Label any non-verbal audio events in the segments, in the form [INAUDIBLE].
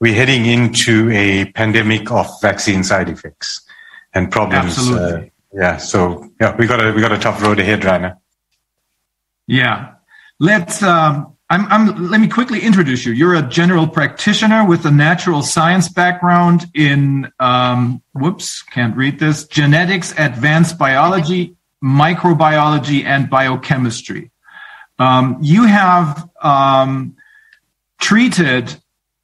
we're heading into a pandemic of vaccine side effects and problems. Uh, yeah, so yeah, we got a we got a tough road ahead, Rainer. Yeah, let's. Um, I'm, I'm, let me quickly introduce you. You're a general practitioner with a natural science background in, um, whoops, can't read this, genetics, advanced biology, microbiology, and biochemistry. Um, you have um, treated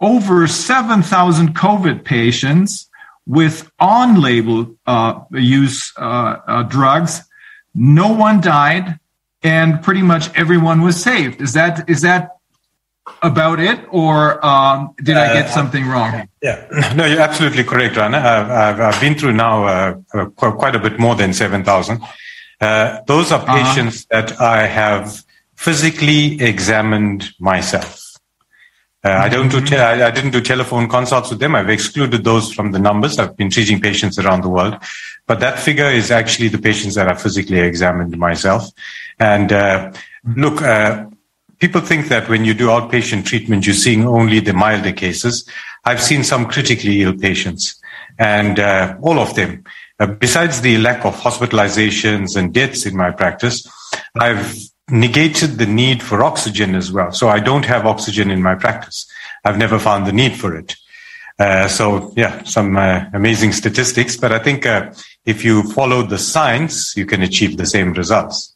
over 7,000 COVID patients with on label uh, use uh, uh, drugs. No one died, and pretty much everyone was saved. Is that is that about it, or um, did I get uh, something wrong? Yeah, [CLEARS THROAT] no, you're absolutely correct, Rana. I've, I've, I've been through now uh, uh, quite a bit more than 7,000. those are uh-huh. patients uh-huh. that I have physically examined myself. Uh, I don't do te- I, didn't do telephone consults with them. I've excluded those from the numbers. I've been treating patients around the world, but that figure is actually the patients that I physically examined myself. And uh, look, uh, people think that when you do outpatient treatment, you're seeing only the milder cases. I've seen some critically ill patients, and uh, all of them. Uh, besides the lack of hospitalizations and deaths in my practice, I've negated the need for oxygen as well. So I don't have oxygen in my practice. I've never found the need for it. Uh, so yeah, some uh, amazing statistics, but I think uh, if you follow the science, you can achieve the same results.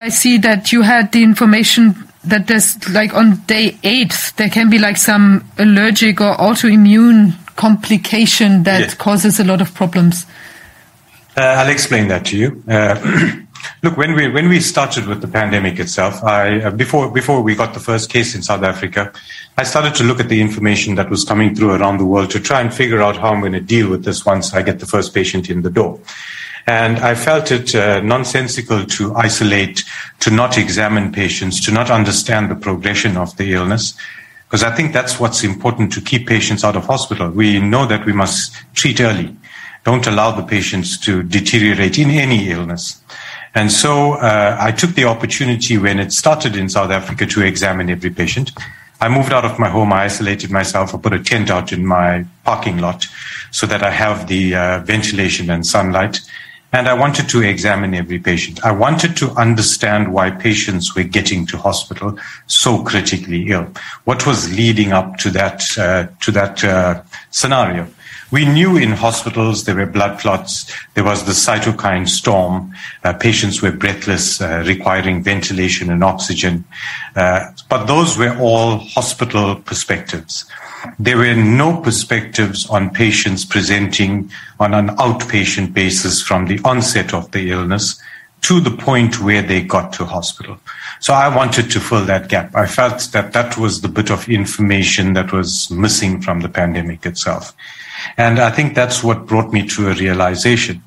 I see that you had the information that there's like on day eight, there can be like some allergic or autoimmune complication that yes. causes a lot of problems. Uh, I'll explain that to you. [CLEARS THROAT] Look, when we when we started with the pandemic itself, I uh, before before we got the first case in South Africa, I started to look at the information that was coming through around the world to try and figure out how I'm going to deal with this once I get the first patient in the door. And I felt it uh, nonsensical to isolate, to not examine patients, to not understand the progression of the illness, because I think that's what's important to keep patients out of hospital. We know that we must treat early. Don't allow the patients to deteriorate in any illness. And so uh, I took the opportunity when it started in South Africa to examine every patient. I moved out of my home. I isolated myself. I put a tent out in my parking lot so that I have the uh, ventilation and sunlight. And I wanted to examine every patient. I wanted to understand why patients were getting to hospital so critically ill. What was leading up to that uh, to that uh, scenario? We knew in hospitals there were blood clots, there was the cytokine storm, uh, patients were breathless, uh, requiring ventilation and oxygen. Uh, but those were all hospital perspectives. There were no perspectives on patients presenting on an outpatient basis from the onset of the illness to the point where they got to hospital. So I wanted to fill that gap. I felt that that was the bit of information that was missing from the pandemic itself. And I think that's what brought me to a realization.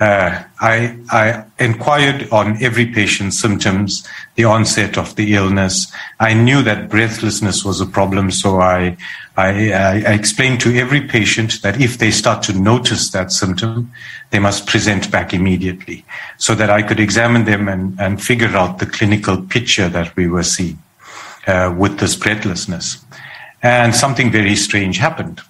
Uh, I, I, inquired on every patient's symptoms, the onset of the illness. I knew that breathlessness was a problem, so I, I, I, explained to every patient that if they start to notice that symptom, they must present back immediately, so that I could examine them and, and figure out the clinical picture that we were seeing uh, with this breathlessness. And something very strange happened.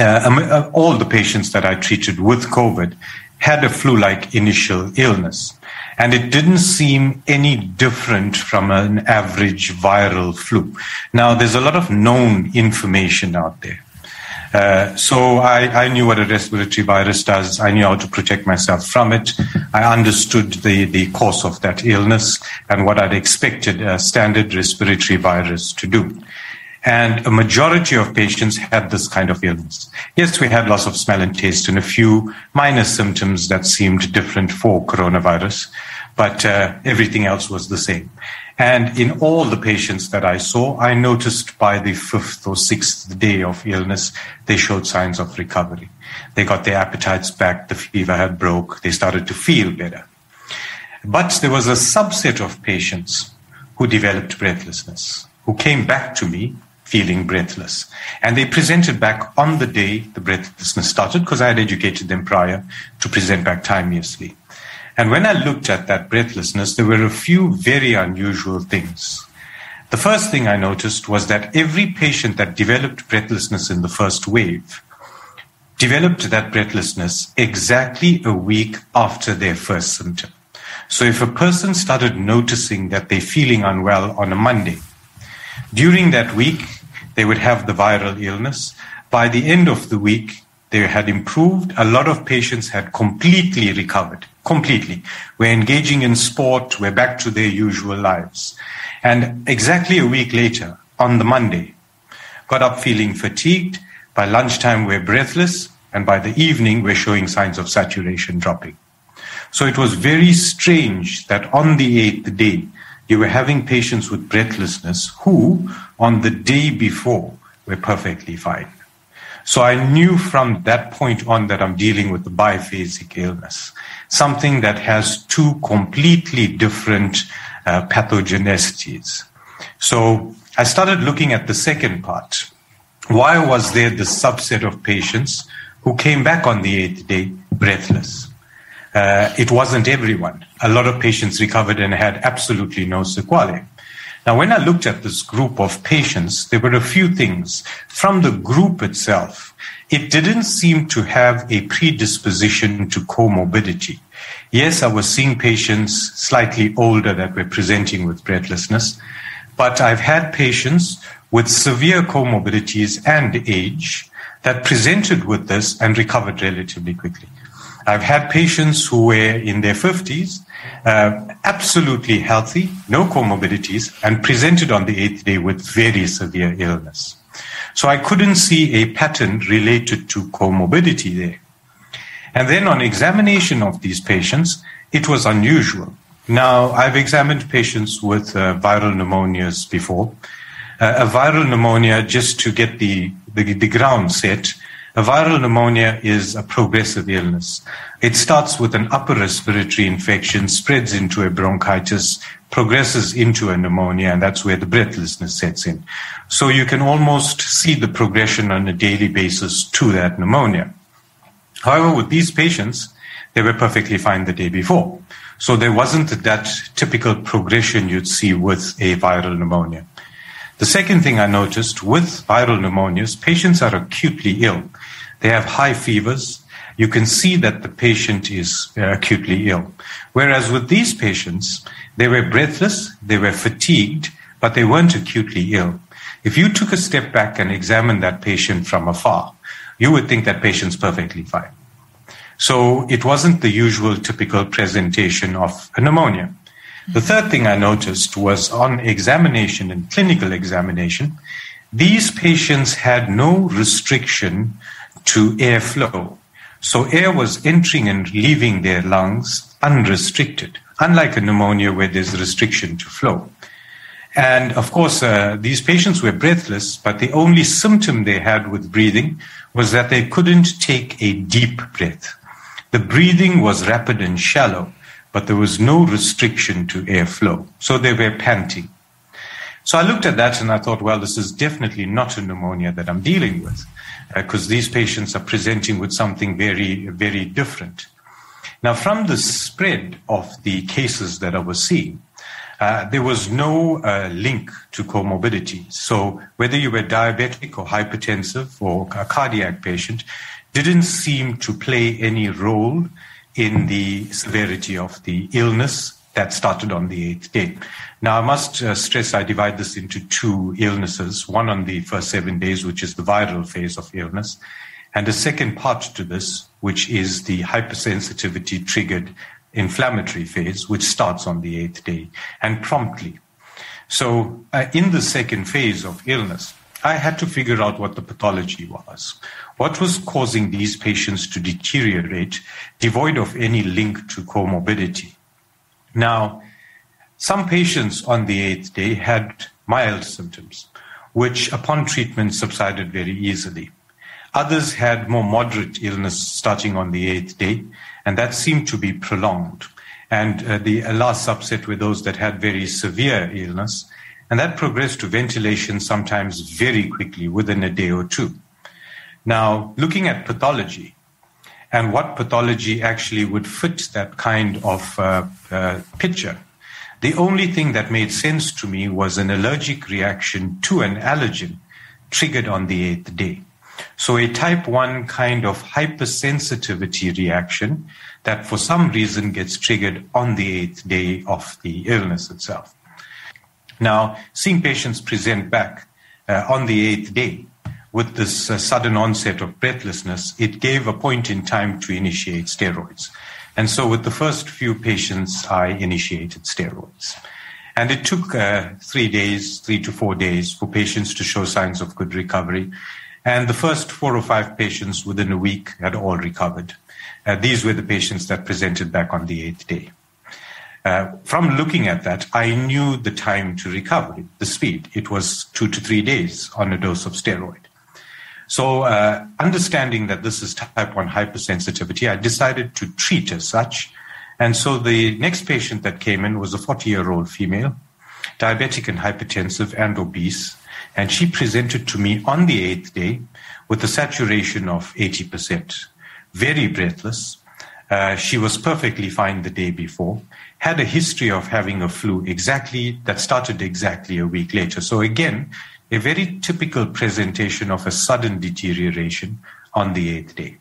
Uh, um, uh, all the patients that I treated with COVID had a flu-like initial illness. And it didn't seem any different from an average viral flu. Now, there's a lot of known information out there. Uh, so I, I, knew what a respiratory virus does. I knew how to protect myself from it. I understood the, the course of that illness and what I'd expected a standard respiratory virus to do. And a majority of patients had this kind of illness. Yes, we had loss of smell and taste and a few minor symptoms that seemed different for coronavirus, but uh, everything else was the same. And in all the patients that I saw, I noticed by the fifth or sixth day of illness, they showed signs of recovery. They got their appetites back, the fever had broke, they started to feel better. But there was a subset of patients who developed breathlessness, who came back to me feeling breathless. And they presented back on the day the breathlessness started because I had educated them prior to present back timeously. And when I looked at that breathlessness, there were a few very unusual things. The first thing I noticed was that every patient that developed breathlessness in the first wave developed that breathlessness exactly a week after their first symptom. So if a person started noticing that they're feeling unwell on a Monday, during that week, they would have the viral illness. By the end of the week, they had improved. A lot of patients had completely recovered, completely. We're engaging in sport. We're back to their usual lives. And exactly a week later, on the Monday, got up feeling fatigued. By lunchtime, we're breathless. And by the evening, we're showing signs of saturation dropping. So it was very strange that on the eighth day, you were having patients with breathlessness who, on the day before, were perfectly fine. So I knew from that point on that I'm dealing with a biphasic illness, something that has two completely different uh, pathogenicities. So I started looking at the second part. Why was there the subset of patients who came back on the eighth day breathless? Uh, it wasn't everyone. A lot of patients recovered and had absolutely no sequelae. Now, when I looked at this group of patients, there were a few things. From the group itself, it didn't seem to have a predisposition to comorbidity. Yes, I was seeing patients slightly older that were presenting with breathlessness, but I've had patients with severe comorbidities and age that presented with this and recovered relatively quickly. I've had patients who were in their 50s, uh, absolutely healthy, no comorbidities, and presented on the eighth day with very severe illness. So I couldn't see a pattern related to comorbidity there. And then on examination of these patients, it was unusual. Now, I've examined patients with uh, viral pneumonias before. Uh, a viral pneumonia, just to get the, the, the ground set, a viral pneumonia is a progressive illness. It starts with an upper respiratory infection, spreads into a bronchitis, progresses into a pneumonia, and that's where the breathlessness sets in. So you can almost see the progression on a daily basis to that pneumonia. However, with these patients, they were perfectly fine the day before. So there wasn't that typical progression you'd see with a viral pneumonia. The second thing I noticed with viral pneumonias, patients are acutely ill. They have high fevers. You can see that the patient is uh, acutely ill. Whereas with these patients, they were breathless, they were fatigued, but they weren't acutely ill. If you took a step back and examined that patient from afar, you would think that patient's perfectly fine. So it wasn't the usual typical presentation of a pneumonia. The third thing I noticed was on examination and clinical examination, these patients had no restriction to airflow. So air was entering and leaving their lungs unrestricted, unlike a pneumonia where there's restriction to flow. And of course, uh, these patients were breathless, but the only symptom they had with breathing was that they couldn't take a deep breath. The breathing was rapid and shallow but there was no restriction to airflow. So they were panting. So I looked at that and I thought, well, this is definitely not a pneumonia that I'm dealing with because uh, these patients are presenting with something very, very different. Now, from the spread of the cases that I was seeing, uh, there was no uh, link to comorbidity. So whether you were diabetic or hypertensive or a cardiac patient didn't seem to play any role in the severity of the illness that started on the eighth day. Now, I must uh, stress I divide this into two illnesses one on the first seven days, which is the viral phase of illness, and a second part to this, which is the hypersensitivity triggered inflammatory phase, which starts on the eighth day and promptly. So, uh, in the second phase of illness, I had to figure out what the pathology was. What was causing these patients to deteriorate, devoid of any link to comorbidity? Now, some patients on the eighth day had mild symptoms, which upon treatment subsided very easily. Others had more moderate illness starting on the eighth day, and that seemed to be prolonged. And uh, the last subset were those that had very severe illness, and that progressed to ventilation sometimes very quickly within a day or two. Now, looking at pathology and what pathology actually would fit that kind of uh, uh, picture, The only thing that made sense to me was an allergic reaction to an allergen triggered on the eighth day. So a type 1 kind of hypersensitivity reaction that for some reason gets triggered on the eighth day of the illness itself. Now, seeing patients present back uh, on the eighth day with this uh, sudden onset of breathlessness, it gave a point in time to initiate steroids. And so with the first few patients, I initiated steroids. And it took uh, three days, three to four days for patients to show signs of good recovery. And the first four or five patients within a week had all recovered. Uh, these were the patients that presented back on the eighth day. Uh, from looking at that, I knew the time to recovery, the speed. It was two to three days on a dose of steroid. So, uh, understanding that this is type 1 hypersensitivity, I decided to treat as such. And so the next patient that came in was a 40 year old female, diabetic and hypertensive and obese. And she presented to me on the eighth day with a saturation of 80%, very breathless. Uh, she was perfectly fine the day before, had a history of having a flu exactly that started exactly a week later. So again, a very typical presentation of a sudden deterioration on the eighth day.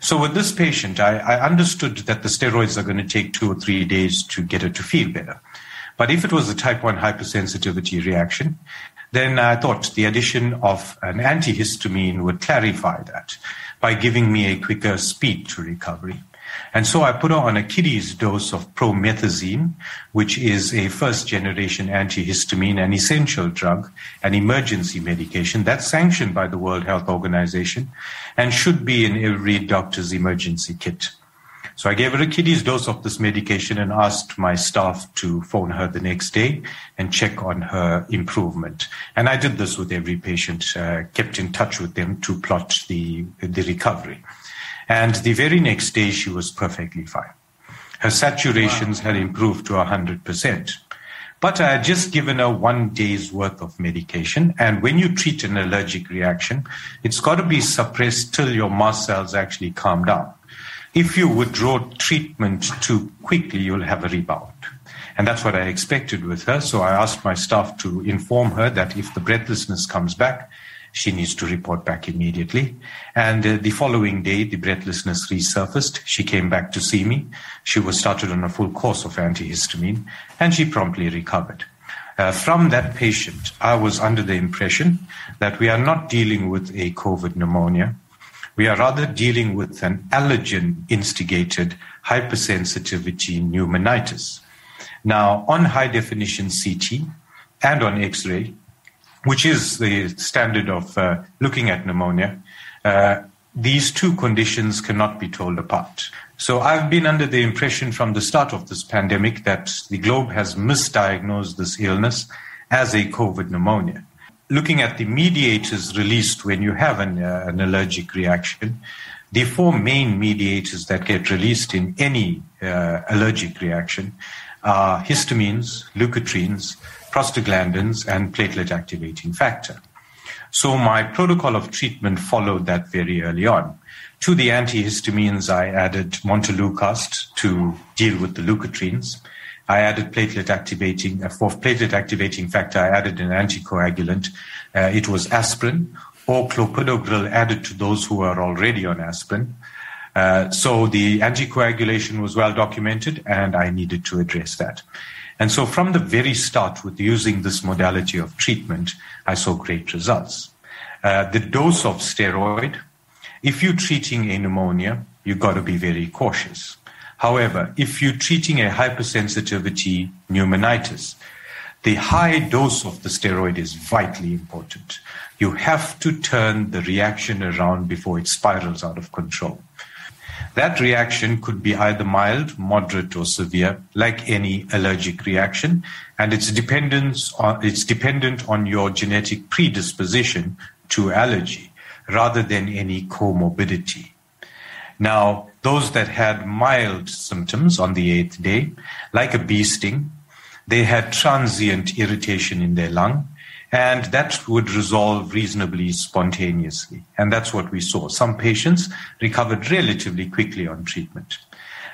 So with this patient, I, I, understood that the steroids are going to take two or three days to get her to feel better. But if it was a type 1 hypersensitivity reaction, then I thought the addition of an antihistamine would clarify that by giving me a quicker speed to recovery. And so I put her on a kiddies dose of promethazine, which is a first generation antihistamine, an essential drug, an emergency medication that's sanctioned by the World Health Organization and should be in every doctor's emergency kit. So I gave her a kiddies dose of this medication and asked my staff to phone her the next day and check on her improvement. And I did this with every patient, uh, kept in touch with them to plot the, the recovery. And the very next day, she was perfectly fine. Her saturations wow. had improved to 100%. But I had just given her one day's worth of medication. And when you treat an allergic reaction, it's got to be suppressed till your mast cells actually calm down. If you withdraw treatment too quickly, you'll have a rebound. And that's what I expected with her. So I asked my staff to inform her that if the breathlessness comes back, she needs to report back immediately. And uh, the following day, the breathlessness resurfaced. She came back to see me. She was started on a full course of antihistamine and she promptly recovered. Uh, from that patient, I was under the impression that we are not dealing with a COVID pneumonia. We are rather dealing with an allergen instigated hypersensitivity pneumonitis. Now, on high definition CT and on X ray, which is the standard of uh, looking at pneumonia, uh, these two conditions cannot be told apart. So I've been under the impression from the start of this pandemic that the globe has misdiagnosed this illness as a COVID pneumonia. Looking at the mediators released when you have an, uh, an allergic reaction, the four main mediators that get released in any uh, allergic reaction are histamines, leukotrienes, prostaglandins, and platelet activating factor. So my protocol of treatment followed that very early on. To the antihistamines, I added montelukast to deal with the leukotrienes. I added platelet activating, uh, for platelet activating factor, I added an anticoagulant. Uh, it was aspirin or clopidogrel added to those who are already on aspirin. Uh, so the anticoagulation was well documented and I needed to address that. And so from the very start with using this modality of treatment, I saw great results. Uh, the dose of steroid, if you're treating a pneumonia, you've got to be very cautious. However, if you're treating a hypersensitivity pneumonitis, the high dose of the steroid is vitally important. You have to turn the reaction around before it spirals out of control. That reaction could be either mild, moderate, or severe, like any allergic reaction, and it's dependent on, it's dependent on your genetic predisposition to allergy rather than any comorbidity. Now, those that had mild symptoms on the eighth day, like a bee sting, they had transient irritation in their lung, and that would resolve reasonably spontaneously. And that's what we saw. Some patients recovered relatively quickly on treatment.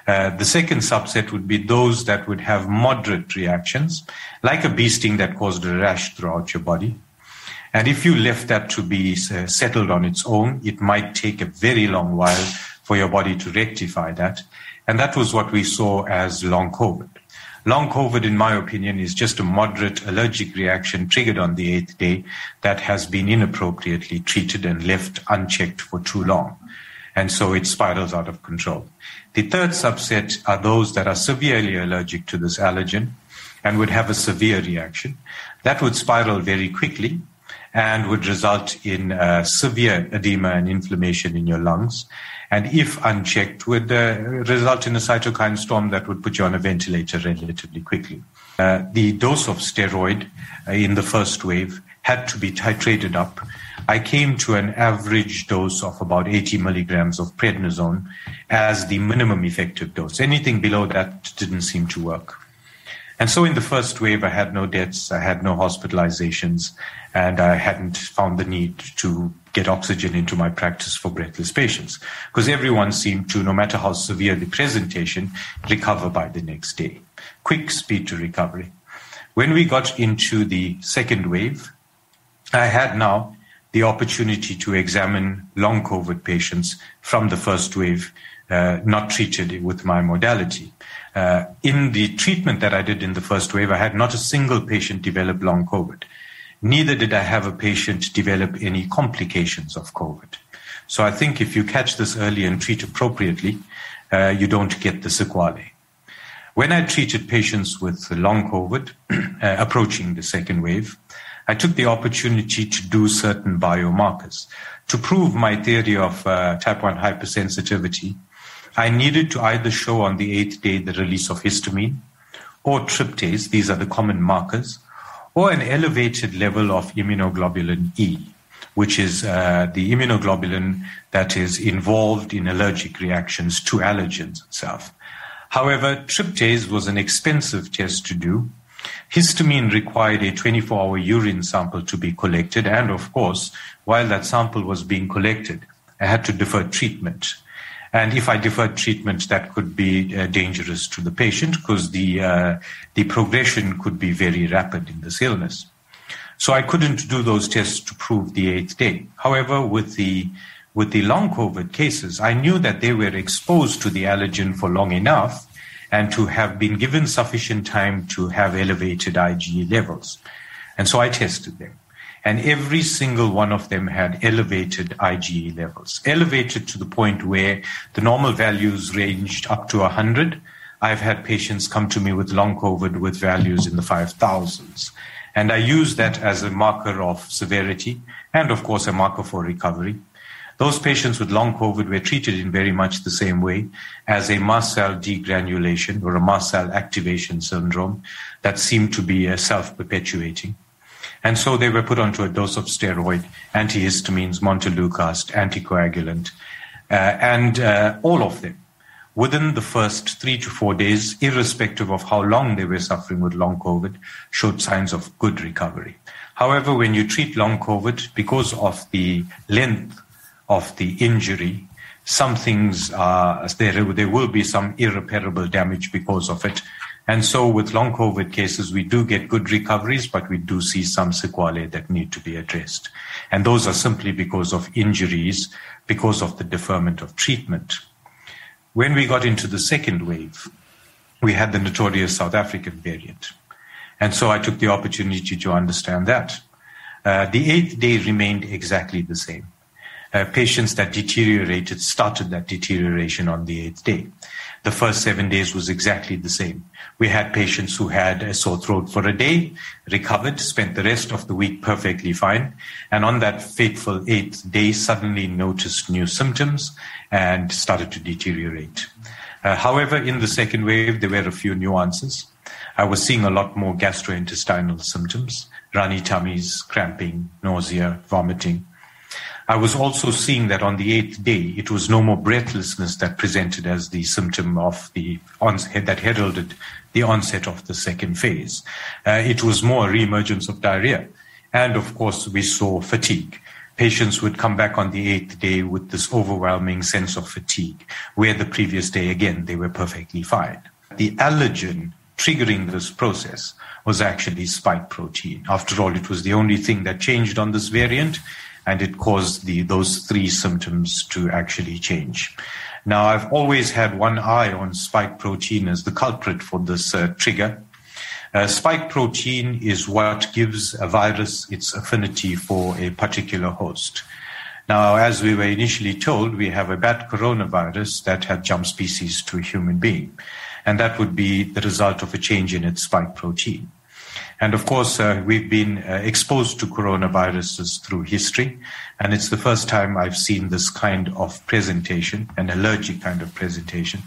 Uh, the second subset would be those that would have moderate reactions, like a bee sting that caused a rash throughout your body. And if you left that to be uh, settled on its own, it might take a very long while for your body to rectify that. And that was what we saw as long COVID. Long COVID, in my opinion, is just a moderate allergic reaction triggered on the eighth day that has been inappropriately treated and left unchecked for too long. And so it spirals out of control. The third subset are those that are severely allergic to this allergen and would have a severe reaction. That would spiral very quickly and would result in uh, severe edema and inflammation in your lungs and if unchecked, would uh, result in a cytokine storm that would put you on a ventilator relatively quickly. Uh, the dose of steroid uh, in the first wave had to be titrated up. I came to an average dose of about 80 milligrams of prednisone as the minimum effective dose. Anything below that didn't seem to work. And so in the first wave, I had no deaths, I had no hospitalizations, and I hadn't found the need to get oxygen into my practice for breathless patients because everyone seemed to, no matter how severe the presentation, recover by the next day. Quick speed to recovery. When we got into the second wave, I had now the opportunity to examine long COVID patients from the first wave, uh, not treated with my modality. Uh, in the treatment that I did in the first wave, I had not a single patient develop long COVID. Neither did I have a patient develop any complications of COVID. So I think if you catch this early and treat appropriately, uh, you don't get the sequelae. When I treated patients with long COVID, [CLEARS THROAT] uh, approaching the second wave, I took the opportunity to do certain biomarkers. To prove my theory of uh, type 1 hypersensitivity, I needed to either show on the eighth day the release of histamine or tryptase, these are the common markers, or an elevated level of immunoglobulin E, which is uh, the immunoglobulin that is involved in allergic reactions to allergens itself. However, tryptase was an expensive test to do. Histamine required a 24 hour urine sample to be collected. And of course, while that sample was being collected, I had to defer treatment and if I deferred treatment, that could be uh, dangerous to the patient because the, uh, the progression could be very rapid in this illness. So I couldn't do those tests to prove the eighth day. However, with the, with the long COVID cases, I knew that they were exposed to the allergen for long enough and to have been given sufficient time to have elevated IgE levels. And so I tested them and every single one of them had elevated IgE levels, elevated to the point where the normal values ranged up to 100. I've had patients come to me with long COVID with values in the 5,000s. And I use that as a marker of severity and, of course, a marker for recovery. Those patients with long COVID were treated in very much the same way as a mast cell degranulation or a mast cell activation syndrome that seemed to be uh, a self perpetuating. And so they were put onto a dose of steroid, antihistamines, montelukast, anticoagulant, uh, and uh, all of them within the first three to four days, irrespective of how long they were suffering with long COVID, showed signs of good recovery. However, when you treat long COVID, because of the length of the injury, some things there, there will be some irreparable damage because of it. And so with long COVID cases, we do get good recoveries, but we do see some sequelae that need to be addressed. And those are simply because of injuries, because of the deferment of treatment. When we got into the second wave, we had the notorious South African variant. And so I took the opportunity to understand that. Uh, the eighth day remained exactly the same. Uh, patients that deteriorated started that deterioration on the eighth day. The first seven days was exactly the same. We had patients who had a sore throat for a day, recovered, spent the rest of the week perfectly fine, and on that fateful eighth day suddenly noticed new symptoms and started to deteriorate. Uh, however, in the second wave, there were a few nuances. I was seeing a lot more gastrointestinal symptoms, runny tummies, cramping, nausea, vomiting. I was also seeing that on the eighth day, it was no more breathlessness that presented as the symptom of the onset that heralded the onset of the second phase. Uh, it was more reemergence of diarrhea. And of course, we saw fatigue. patients would come back on the eighth day with this overwhelming sense of fatigue, where the previous day, again, they were perfectly fine. The allergen triggering this process was actually spike protein. After all, it was the only thing that changed on this variant, and it caused the, those three symptoms to actually change. Now, I've always had one eye on spike protein as the culprit for this uh, trigger. Uh, spike protein is what gives a virus its affinity for a particular host. Now, as we were initially told, we have a bat coronavirus that had jumped species to a human being, and that would be the result of a change in its spike protein. And of course, uh, we've been uh, exposed to coronaviruses through history, and it's the first time I've seen this kind of presentation, an allergic kind of presentation.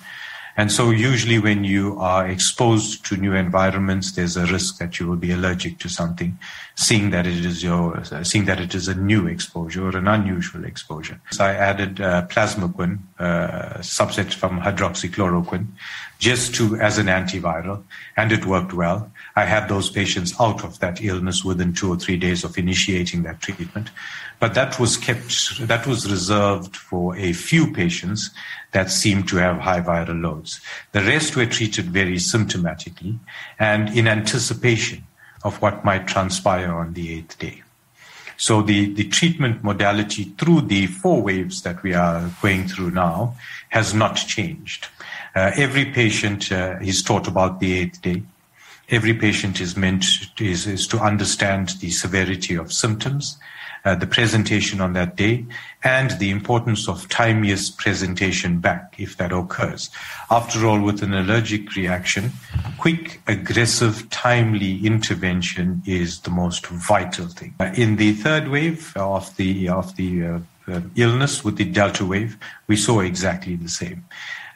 And so usually when you are exposed to new environments, there's a risk that you will be allergic to something, seeing that it is your, seeing that it is a new exposure or an unusual exposure. So I added uh, plasmaquine, uh, subset from hydroxychloroquine, just to, as an antiviral, and it worked well. I had those patients out of that illness within two or three days of initiating that treatment. But that was kept, that was reserved for a few patients that seemed to have high viral loads. The rest were treated very symptomatically and in anticipation of what might transpire on the eighth day. So the, the treatment modality through the four waves that we are going through now has not changed. Uh, every patient uh, is taught about the eighth day every patient is meant to, is, is to understand the severity of symptoms, uh, the presentation on that day, and the importance of timeous presentation back if that occurs. After all, with an allergic reaction, quick, aggressive, timely intervention is the most vital thing. Uh, in the third wave of the of the uh, uh, illness with the delta wave, we saw exactly the same.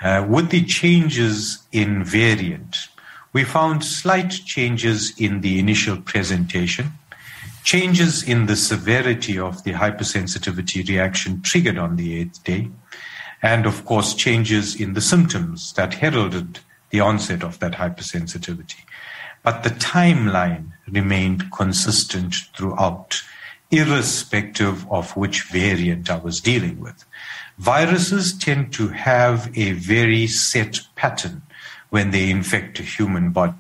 Uh, with the changes in variant, we found slight changes in the initial presentation, changes in the severity of the hypersensitivity reaction triggered on the eighth day, and of course, changes in the symptoms that heralded the onset of that hypersensitivity. But the timeline remained consistent throughout, irrespective of which variant I was dealing with. Viruses tend to have a very set pattern when they infect a human body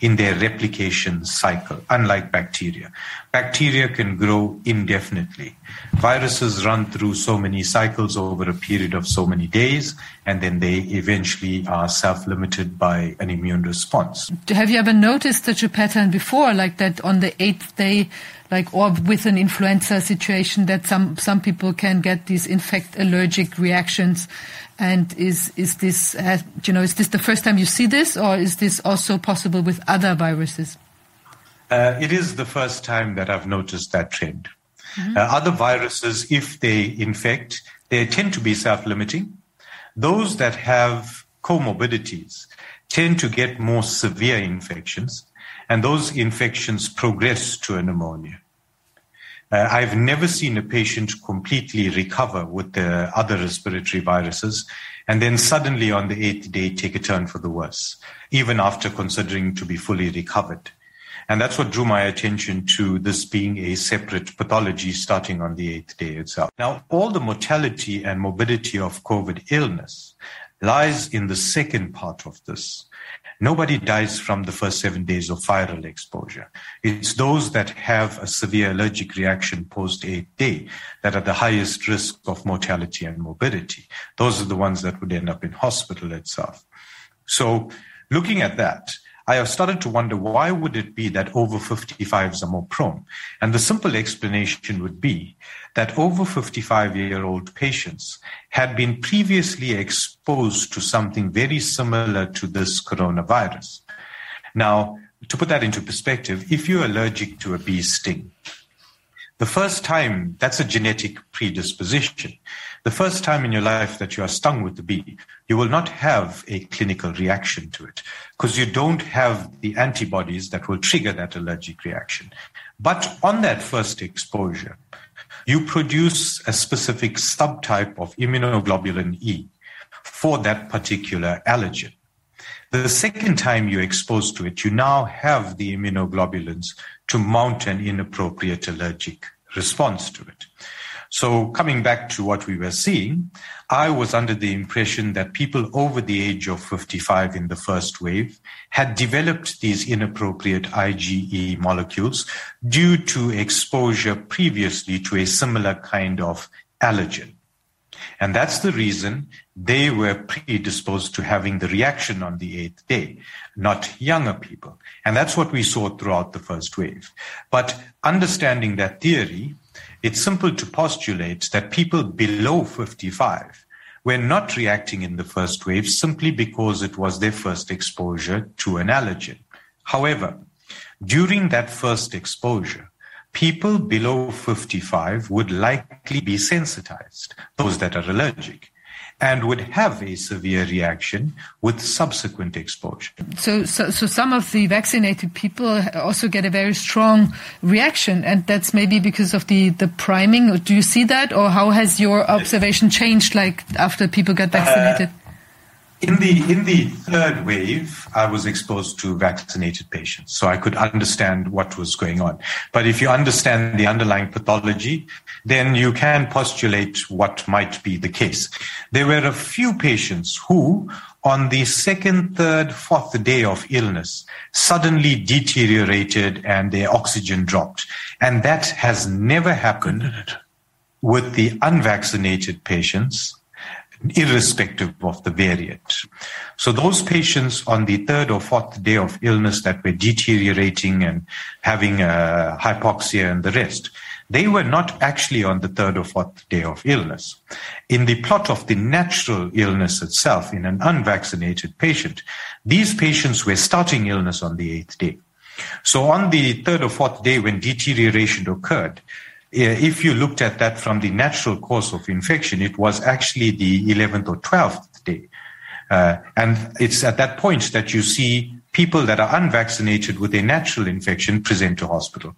in their replication cycle, unlike bacteria. Bacteria can grow indefinitely. Viruses run through so many cycles over a period of so many days, and then they eventually are self limited by an immune response. Have you ever noticed such a pattern before, like that on the eighth day? like or with an influenza situation that some some people can get these infect allergic reactions and is is this uh, you know is this the first time you see this, or is this also possible with other viruses? Uh, it is the first time that I've noticed that trend. Mm-hmm. Uh, other viruses, if they infect, they tend to be self-limiting. Those that have comorbidities tend to get more severe infections, and those infections progress to a pneumonia. Uh, I've never seen a patient completely recover with the other respiratory viruses and then suddenly on the eighth day take a turn for the worse, even after considering to be fully recovered. And that's what drew my attention to this being a separate pathology starting on the eighth day itself. Now, all the mortality and morbidity of COVID illness lies in the second part of this, Nobody dies from the first seven days of viral exposure. It's those that have a severe allergic reaction post eighth day that are the highest risk of mortality and morbidity. Those are the ones that would end up in hospital itself. So looking at that, I have started to wonder why would it be that over 55s are more prone? And the simple explanation would be that over 55 year old patients had been previously exposed to something very similar to this coronavirus. Now, to put that into perspective, if you're allergic to a bee sting, the first time, that's a genetic predisposition. The first time in your life that you are stung with the bee, you will not have a clinical reaction to it because you don't have the antibodies that will trigger that allergic reaction. But on that first exposure, you produce a specific subtype of immunoglobulin E for that particular allergen. The second time you're exposed to it, you now have the immunoglobulins to mount an inappropriate allergic response to it. So coming back to what we were seeing, I was under the impression that people over the age of 55 in the first wave had developed these inappropriate IgE molecules due to exposure previously to a similar kind of allergen. And that's the reason they were predisposed to having the reaction on the eighth day, not younger people. And that's what we saw throughout the first wave. But understanding that theory, it's simple to postulate that people below 55 were not reacting in the first wave simply because it was their first exposure to an allergen. However, during that first exposure, people below 55 would likely be sensitized, those that are allergic, and would have a severe reaction with subsequent exposure. So, so, so some of the vaccinated people also get a very strong reaction, and that's maybe because of the, the priming. Do you see that, or how has your observation changed, like after people get vaccinated? Uh, in the in the third wave, I was exposed to vaccinated patients, so I could understand what was going on. But if you understand the underlying pathology, then you can postulate what might be the case. There were a few patients who, on the second, third, fourth day of illness, suddenly deteriorated and their oxygen dropped, and that has never happened with the unvaccinated patients irrespective of the variant. So those patients on the third or fourth day of illness that were deteriorating and having uh, hypoxia and the rest, they were not actually on the third or fourth day of illness. In the plot of the natural illness itself, in an unvaccinated patient, these patients were starting illness on the eighth day. So on the third or fourth day when deterioration occurred, if you looked at that from the natural course of infection, it was actually the 11th or 12th day. Uh, and it's at that point that you see people that are unvaccinated with a natural infection present to hospital.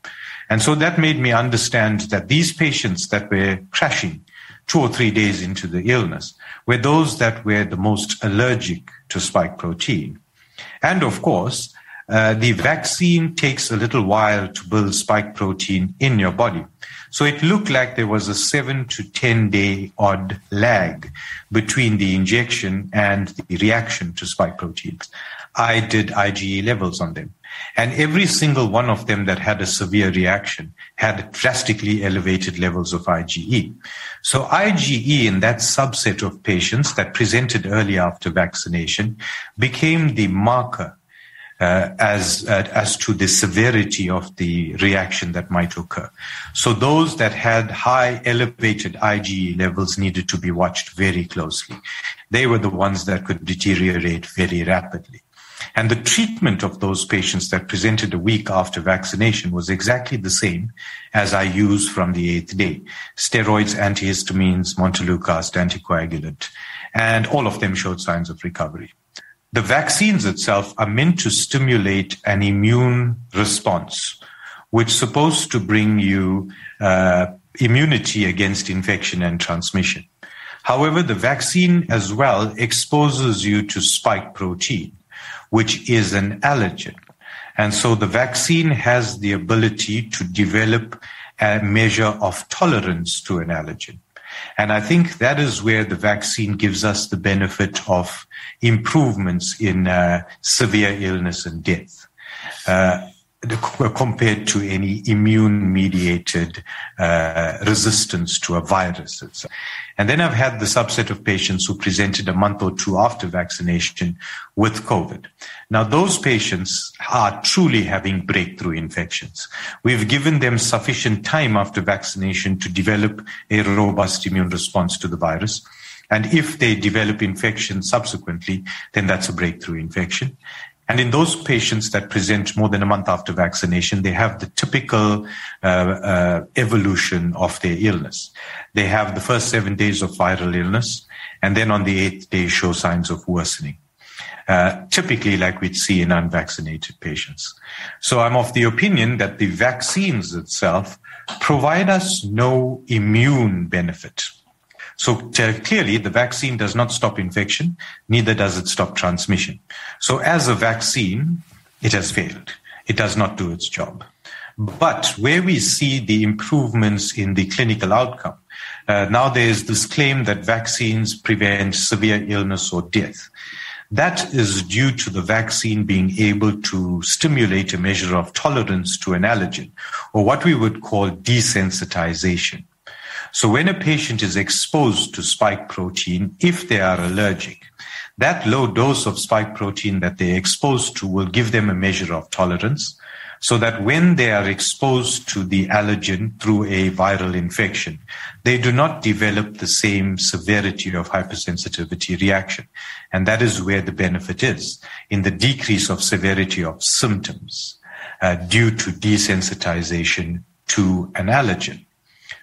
And so that made me understand that these patients that were crashing two or three days into the illness were those that were the most allergic to spike protein. And of course, uh, the vaccine takes a little while to build spike protein in your body. So it looked like there was a seven to 10 day odd lag between the injection and the reaction to spike proteins. I did IgE levels on them. And every single one of them that had a severe reaction had drastically elevated levels of IgE. So IgE in that subset of patients that presented early after vaccination became the marker uh, as uh, as to the severity of the reaction that might occur. So those that had high elevated IgE levels needed to be watched very closely. They were the ones that could deteriorate very rapidly. And the treatment of those patients that presented a week after vaccination was exactly the same as I used from the eighth day. Steroids, antihistamines, montelukast, anticoagulant, and all of them showed signs of recovery. The vaccines itself are meant to stimulate an immune response, which is supposed to bring you uh, immunity against infection and transmission. However, the vaccine as well exposes you to spike protein, which is an allergen. And so the vaccine has the ability to develop a measure of tolerance to an allergen. And I think that is where the vaccine gives us the benefit of improvements in uh, severe illness and death. Uh, compared to any immune mediated uh, resistance to a virus. And then I've had the subset of patients who presented a month or two after vaccination with COVID. Now, those patients are truly having breakthrough infections. We've given them sufficient time after vaccination to develop a robust immune response to the virus. And if they develop infection subsequently, then that's a breakthrough infection. And in those patients that present more than a month after vaccination, they have the typical uh, uh, evolution of their illness. They have the first seven days of viral illness, and then on the eighth day show signs of worsening. Uh, typically like we'd see in unvaccinated patients. So I'm of the opinion that the vaccines itself provide us no immune benefit. So clearly, the vaccine does not stop infection, neither does it stop transmission. So as a vaccine, it has failed. It does not do its job. But where we see the improvements in the clinical outcome, uh, now there's this claim that vaccines prevent severe illness or death. That is due to the vaccine being able to stimulate a measure of tolerance to an allergen, or what we would call desensitization. So when a patient is exposed to spike protein, if they are allergic, that low dose of spike protein that they're exposed to will give them a measure of tolerance so that when they are exposed to the allergen through a viral infection, they do not develop the same severity of hypersensitivity reaction. And that is where the benefit is in the decrease of severity of symptoms uh, due to desensitization to an allergen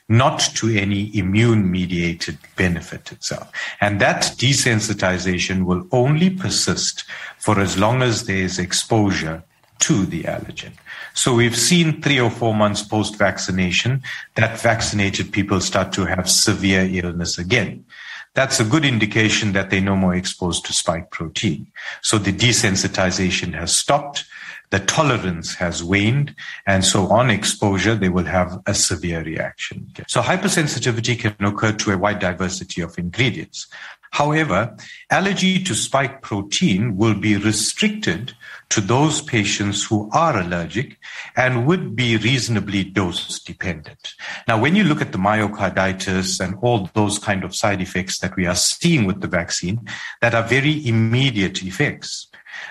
not to any immune mediated benefit itself. And that desensitization will only persist for as long as there is exposure to the allergen. So we've seen three or four months post vaccination that vaccinated people start to have severe illness again. That's a good indication that they're no more exposed to spike protein. So the desensitization has stopped the tolerance has waned. And so on exposure, they will have a severe reaction. So hypersensitivity can occur to a wide diversity of ingredients. However, allergy to spike protein will be restricted to those patients who are allergic and would be reasonably dose dependent. Now, when you look at the myocarditis and all those kind of side effects that we are seeing with the vaccine that are very immediate effects,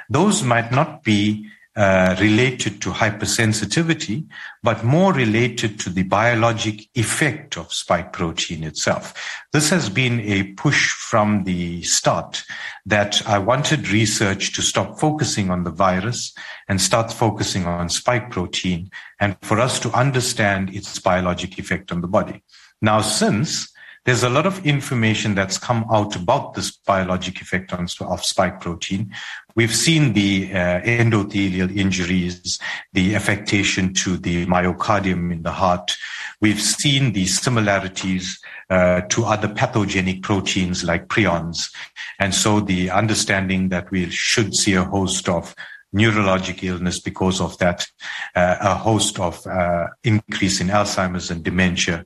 those might not be uh, related to hypersensitivity, but more related to the biologic effect of spike protein itself. This has been a push from the start that I wanted research to stop focusing on the virus and start focusing on spike protein and for us to understand its biologic effect on the body. Now, since there's a lot of information that's come out about this biologic effect on, of spike protein. We've seen the uh, endothelial injuries, the affectation to the myocardium in the heart. We've seen the similarities uh, to other pathogenic proteins like prions. And so the understanding that we should see a host of neurologic illness because of that, uh, a host of uh, increase in Alzheimer's and dementia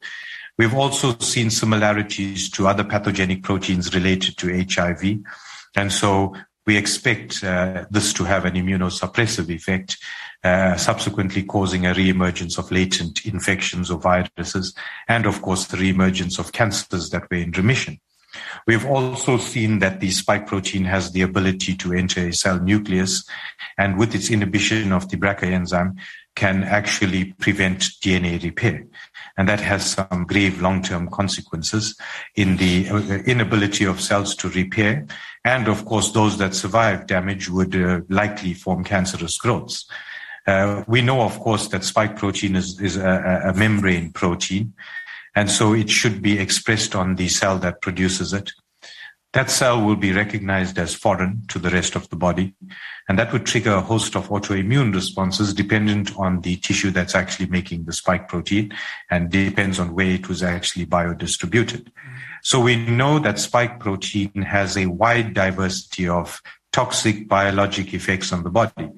We've also seen similarities to other pathogenic proteins related to HIV. And so we expect uh, this to have an immunosuppressive effect, uh, subsequently causing a reemergence of latent infections or viruses, and of course the reemergence of cancers that were in remission. We've also seen that the spike protein has the ability to enter a cell nucleus, and with its inhibition of the BRCA enzyme, can actually prevent DNA repair. And that has some grave long-term consequences in the uh, inability of cells to repair. And of course, those that survive damage would uh, likely form cancerous growths. Uh, we know, of course, that spike protein is, is a, a membrane protein. And so it should be expressed on the cell that produces it. That cell will be recognized as foreign to the rest of the body. And that would trigger a host of autoimmune responses dependent on the tissue that's actually making the spike protein and depends on where it was actually biodistributed. So we know that spike protein has a wide diversity of toxic biologic effects on the body.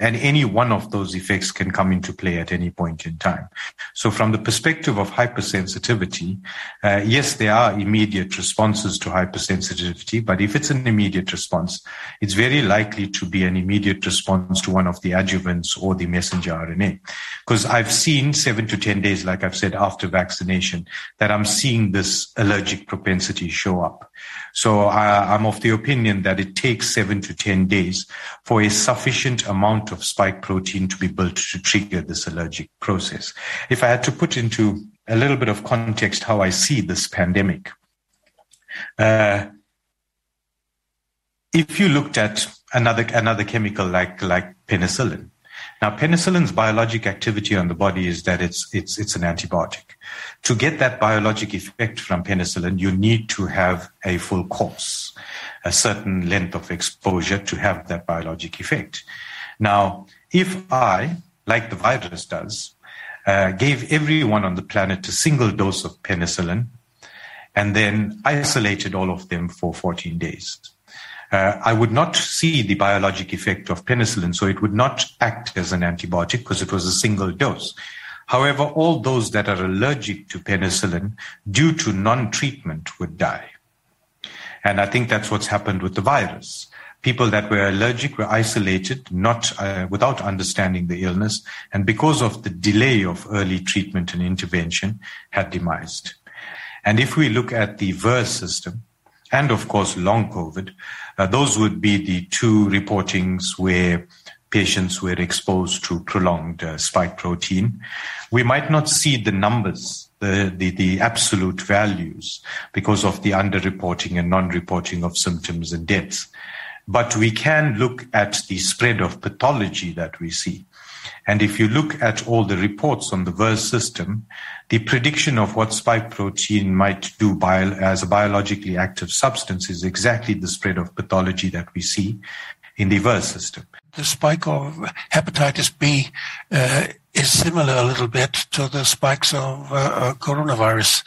And any one of those effects can come into play at any point in time. So from the perspective of hypersensitivity, uh, yes, there are immediate responses to hypersensitivity, but if it's an immediate response, it's very likely to be an immediate response to one of the adjuvants or the messenger RNA. Because I've seen seven to 10 days, like I've said, after vaccination, that I'm seeing this allergic propensity show up. So I, I'm of the opinion that it takes seven to 10 days for a sufficient amount of spike protein to be built to trigger this allergic process. If I had to put into a little bit of context how I see this pandemic, uh, if you looked at another another chemical like like penicillin, now, penicillin's biologic activity on the body is that it's, it's, it's an antibiotic. To get that biologic effect from penicillin, you need to have a full course, a certain length of exposure to have that biologic effect. Now, if I, like the virus does, uh, gave everyone on the planet a single dose of penicillin and then isolated all of them for 14 days, uh, I would not see the biologic effect of penicillin, so it would not act as an antibiotic because it was a single dose. However, all those that are allergic to penicillin due to non-treatment would die. And I think that's what's happened with the virus. People that were allergic were isolated, not uh, without understanding the illness, and because of the delay of early treatment and intervention, had demised. And if we look at the VAERS system, and of course long COVID, uh, those would be the two reportings where patients were exposed to prolonged uh, spike protein. We might not see the numbers, the, the, the absolute values because of the underreporting and non-reporting of symptoms and deaths. But we can look at the spread of pathology that we see. And if you look at all the reports on the VAERS system, the prediction of what spike protein might do bio, as a biologically active substance is exactly the spread of pathology that we see in the VAERS system. The spike of hepatitis B uh, is similar a little bit to the spikes of uh, uh, coronavirus.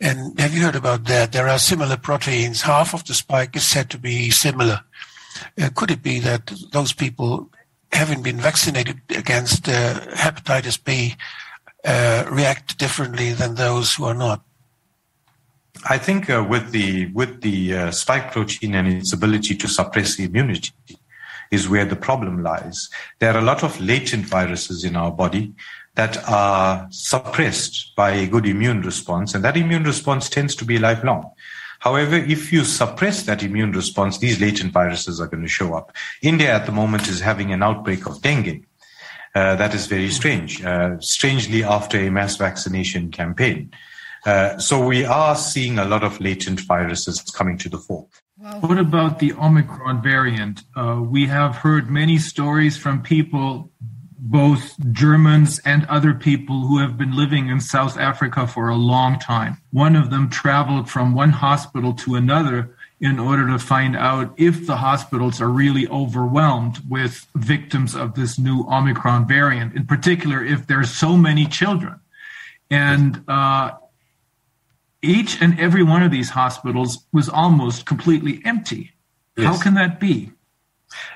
And have you heard about that? There are similar proteins. Half of the spike is said to be similar. Uh, could it be that those people, having been vaccinated against uh, hepatitis B, uh, react differently than those who are not? I think uh, with the with the uh, spike protein and its ability to suppress immunity is where the problem lies. There are a lot of latent viruses in our body that are suppressed by a good immune response, and that immune response tends to be lifelong. However, if you suppress that immune response, these latent viruses are going to show up. India at the moment is having an outbreak of dengue. Uh, that is very strange. Uh, strangely, after a mass vaccination campaign. Uh, so we are seeing a lot of latent viruses coming to the fore. What about the Omicron variant? Uh, we have heard many stories from people, both Germans and other people who have been living in South Africa for a long time. One of them traveled from one hospital to another in order to find out if the hospitals are really overwhelmed with victims of this new Omicron variant, in particular, if there's so many children. And uh, each and every one of these hospitals was almost completely empty. Yes. How can that be?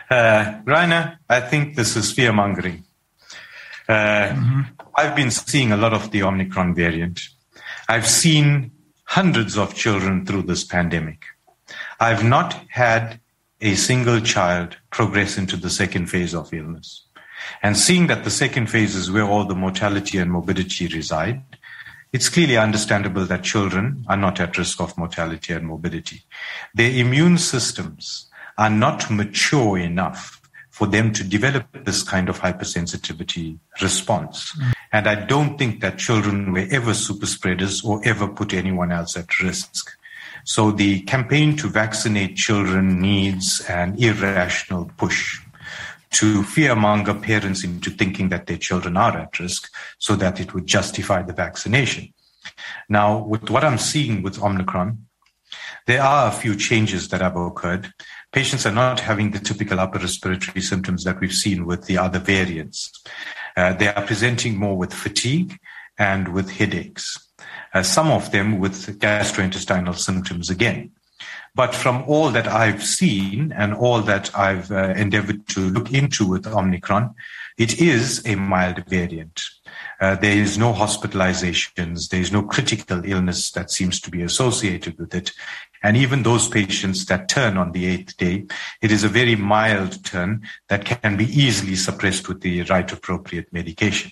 Uh, Reiner, I think this is fear mongering. Mm-hmm. I've been seeing a lot of the Omicron variant. I've seen hundreds of children through this pandemic. I've not had a single child progress into the second phase of illness. And seeing that the second phase is where all the mortality and morbidity reside, it's clearly understandable that children are not at risk of mortality and morbidity. Their immune systems are not mature enough for them to develop this kind of hypersensitivity response. Mm. And I don't think that children were ever super spreaders or ever put anyone else at risk. So the campaign to vaccinate children needs an irrational push to fearmonger parents into thinking that their children are at risk so that it would justify the vaccination. Now, with what I'm seeing with Omicron, there are a few changes that have occurred. Patients are not having the typical upper respiratory symptoms that we've seen with the other variants. Uh, they are presenting more with fatigue and with headaches. Uh, some of them with gastrointestinal symptoms again. But from all that I've seen and all that I've uh, endeavored to look into with Omicron, it is a mild variant. Uh, there is no hospitalizations. There is no critical illness that seems to be associated with it. And even those patients that turn on the eighth day, it is a very mild turn that can be easily suppressed with the right appropriate medication.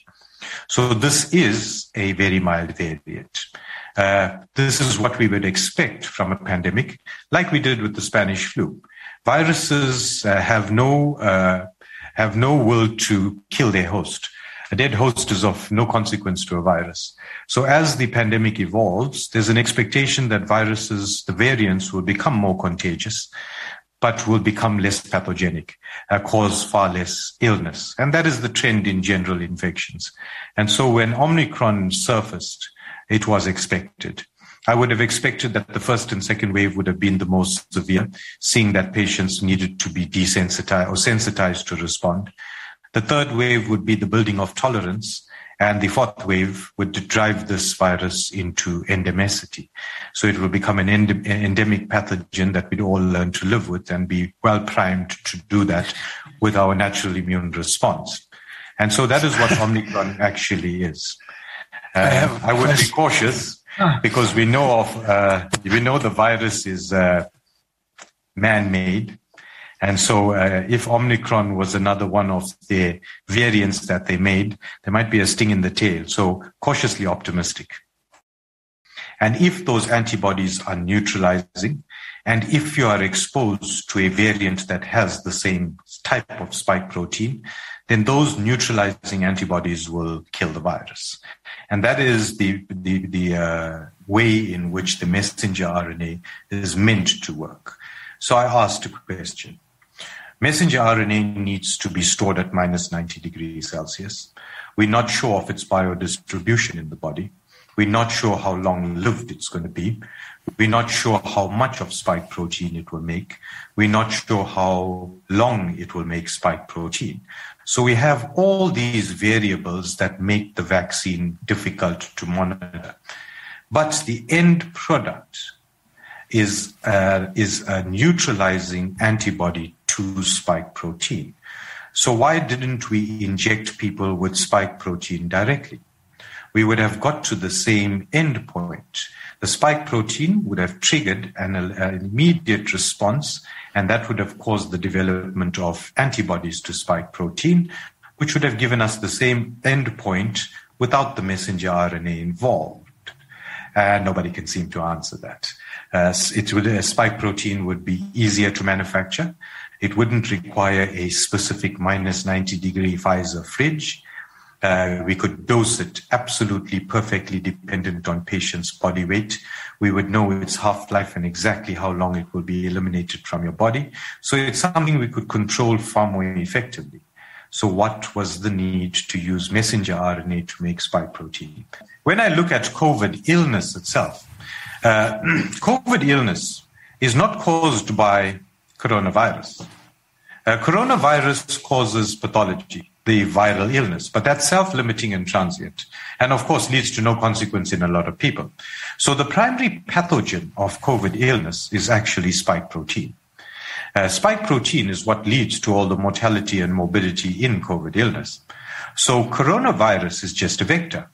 So this is a very mild variant. Uh, this is what we would expect from a pandemic, like we did with the Spanish flu. Viruses uh, have no uh, have no will to kill their host. A dead host is of no consequence to a virus. So as the pandemic evolves, there's an expectation that viruses, the variants, will become more contagious, but will become less pathogenic, uh, cause far less illness. And that is the trend in general infections. And so when Omicron surfaced, it was expected. I would have expected that the first and second wave would have been the most severe, seeing that patients needed to be desensitized or sensitized to respond. The third wave would be the building of tolerance. And the fourth wave would drive this virus into endemicity. So it will become an endemic pathogen that we'd all learn to live with and be well primed to do that with our natural immune response. And so that is what Omicron actually is. Uh, I, I, would be cautious ah. because we know of uh, we know the virus is uh, man-made, and so uh, if Omicron was another one of the variants that they made, there might be a sting in the tail. So cautiously optimistic. And if those antibodies are neutralizing, and if you are exposed to a variant that has the same type of spike protein, then those neutralizing antibodies will kill the virus. And that is the, the, the uh, way in which the messenger RNA is meant to work. So I asked a question. Messenger RNA needs to be stored at minus 90 degrees Celsius. We're not sure of its biodistribution in the body. We're not sure how long lived it's going to be. We're not sure how much of spike protein it will make. We're not sure how long it will make spike protein. So we have all these variables that make the vaccine difficult to monitor. But the end product is, uh, is a neutralizing antibody to spike protein. So why didn't we inject people with spike protein directly? we would have got to the same endpoint. The spike protein would have triggered an, an, immediate response, and that would have caused the development of antibodies to spike protein, which would have given us the same endpoint without the messenger RNA involved. Uh, nobody can seem to answer that. Uh, it would, a spike protein would be easier to manufacture. It wouldn't require a specific minus 90 degree Pfizer fridge. Uh, we could dose it absolutely perfectly dependent on patient's body weight. We would know its half-life and exactly how long it will be eliminated from your body. So it's something we could control far more effectively. So what was the need to use messenger RNA to make spike protein? When I look at COVID illness itself, uh, [CLEARS THROAT] COVID illness is not caused by coronavirus. Uh, coronavirus causes pathology the viral illness, but that's self-limiting and transient. And of course leads to no consequence in a lot of people. So the primary pathogen of COVID illness is actually spike protein. Uh, spike protein is what leads to all the mortality and morbidity in COVID illness. So coronavirus is just a vector.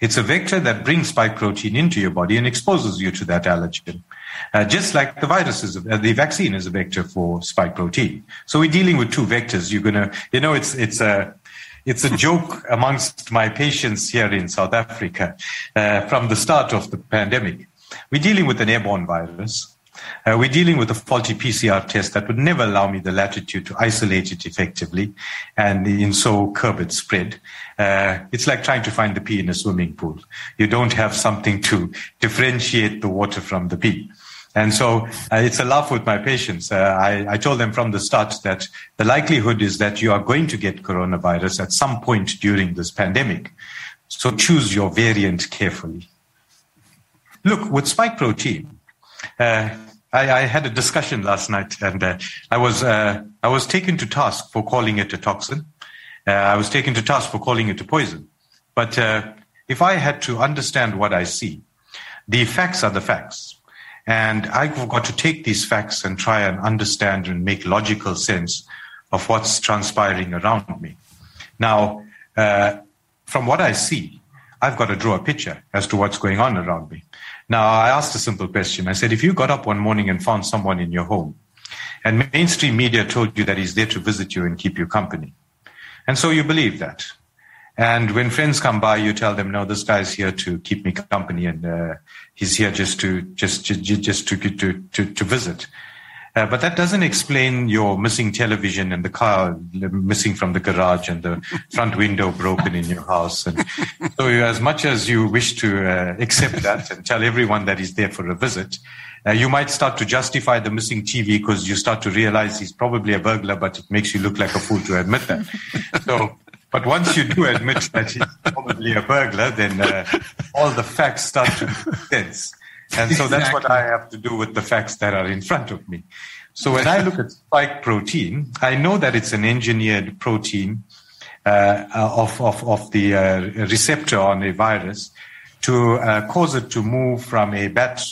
It's a vector that brings spike protein into your body and exposes you to that allergen. Uh, just like the virus is, uh, the vaccine is a vector for spike protein. So we're dealing with two vectors. You're gonna, you know, it's it's a it's a joke amongst my patients here in South Africa uh, from the start of the pandemic. We're dealing with an airborne virus. Uh, we're dealing with a faulty PCR test that would never allow me the latitude to isolate it effectively and in so curb its spread. Uh, it's like trying to find the pea in a swimming pool. You don't have something to differentiate the water from the pea. And so uh, it's a laugh with my patients. Uh, I, I, told them from the start that the likelihood is that you are going to get coronavirus at some point during this pandemic. So choose your variant carefully. Look, with spike protein, uh, I, I, had a discussion last night and uh, I, was, uh, I was taken to task for calling it a toxin. Uh, I was taken to task for calling it a poison. But if I had to understand what I see, the facts are the facts and I've got to take these facts and try and understand and make logical sense of what's transpiring around me. Now, uh, from what I see, I've got to draw a picture as to what's going on around me. Now, I asked a simple question. I said, if you got up one morning and found someone in your home, and mainstream media told you that he's there to visit you and keep you company, and so you believe that, and when friends come by, you tell them, "No, this guy's here to keep me company, and uh, he's here just to just just, just to, to to to visit." Uh, but that doesn't explain your missing television and the car missing from the garage and the front window broken in your house. And so, as much as you wish to uh, accept that and tell everyone that he's there for a visit, uh, you might start to justify the missing TV because you start to realize he's probably a burglar, but it makes you look like a fool to admit that. So but once you do admit [LAUGHS] that he's probably a burglar, then uh, all the facts start to make sense. And so that's what I have to do with the facts that are in front of me. So when I look at spike protein, I know that it's an engineered protein uh, of, of, of the uh, receptor on a virus to uh, cause it to move from a bat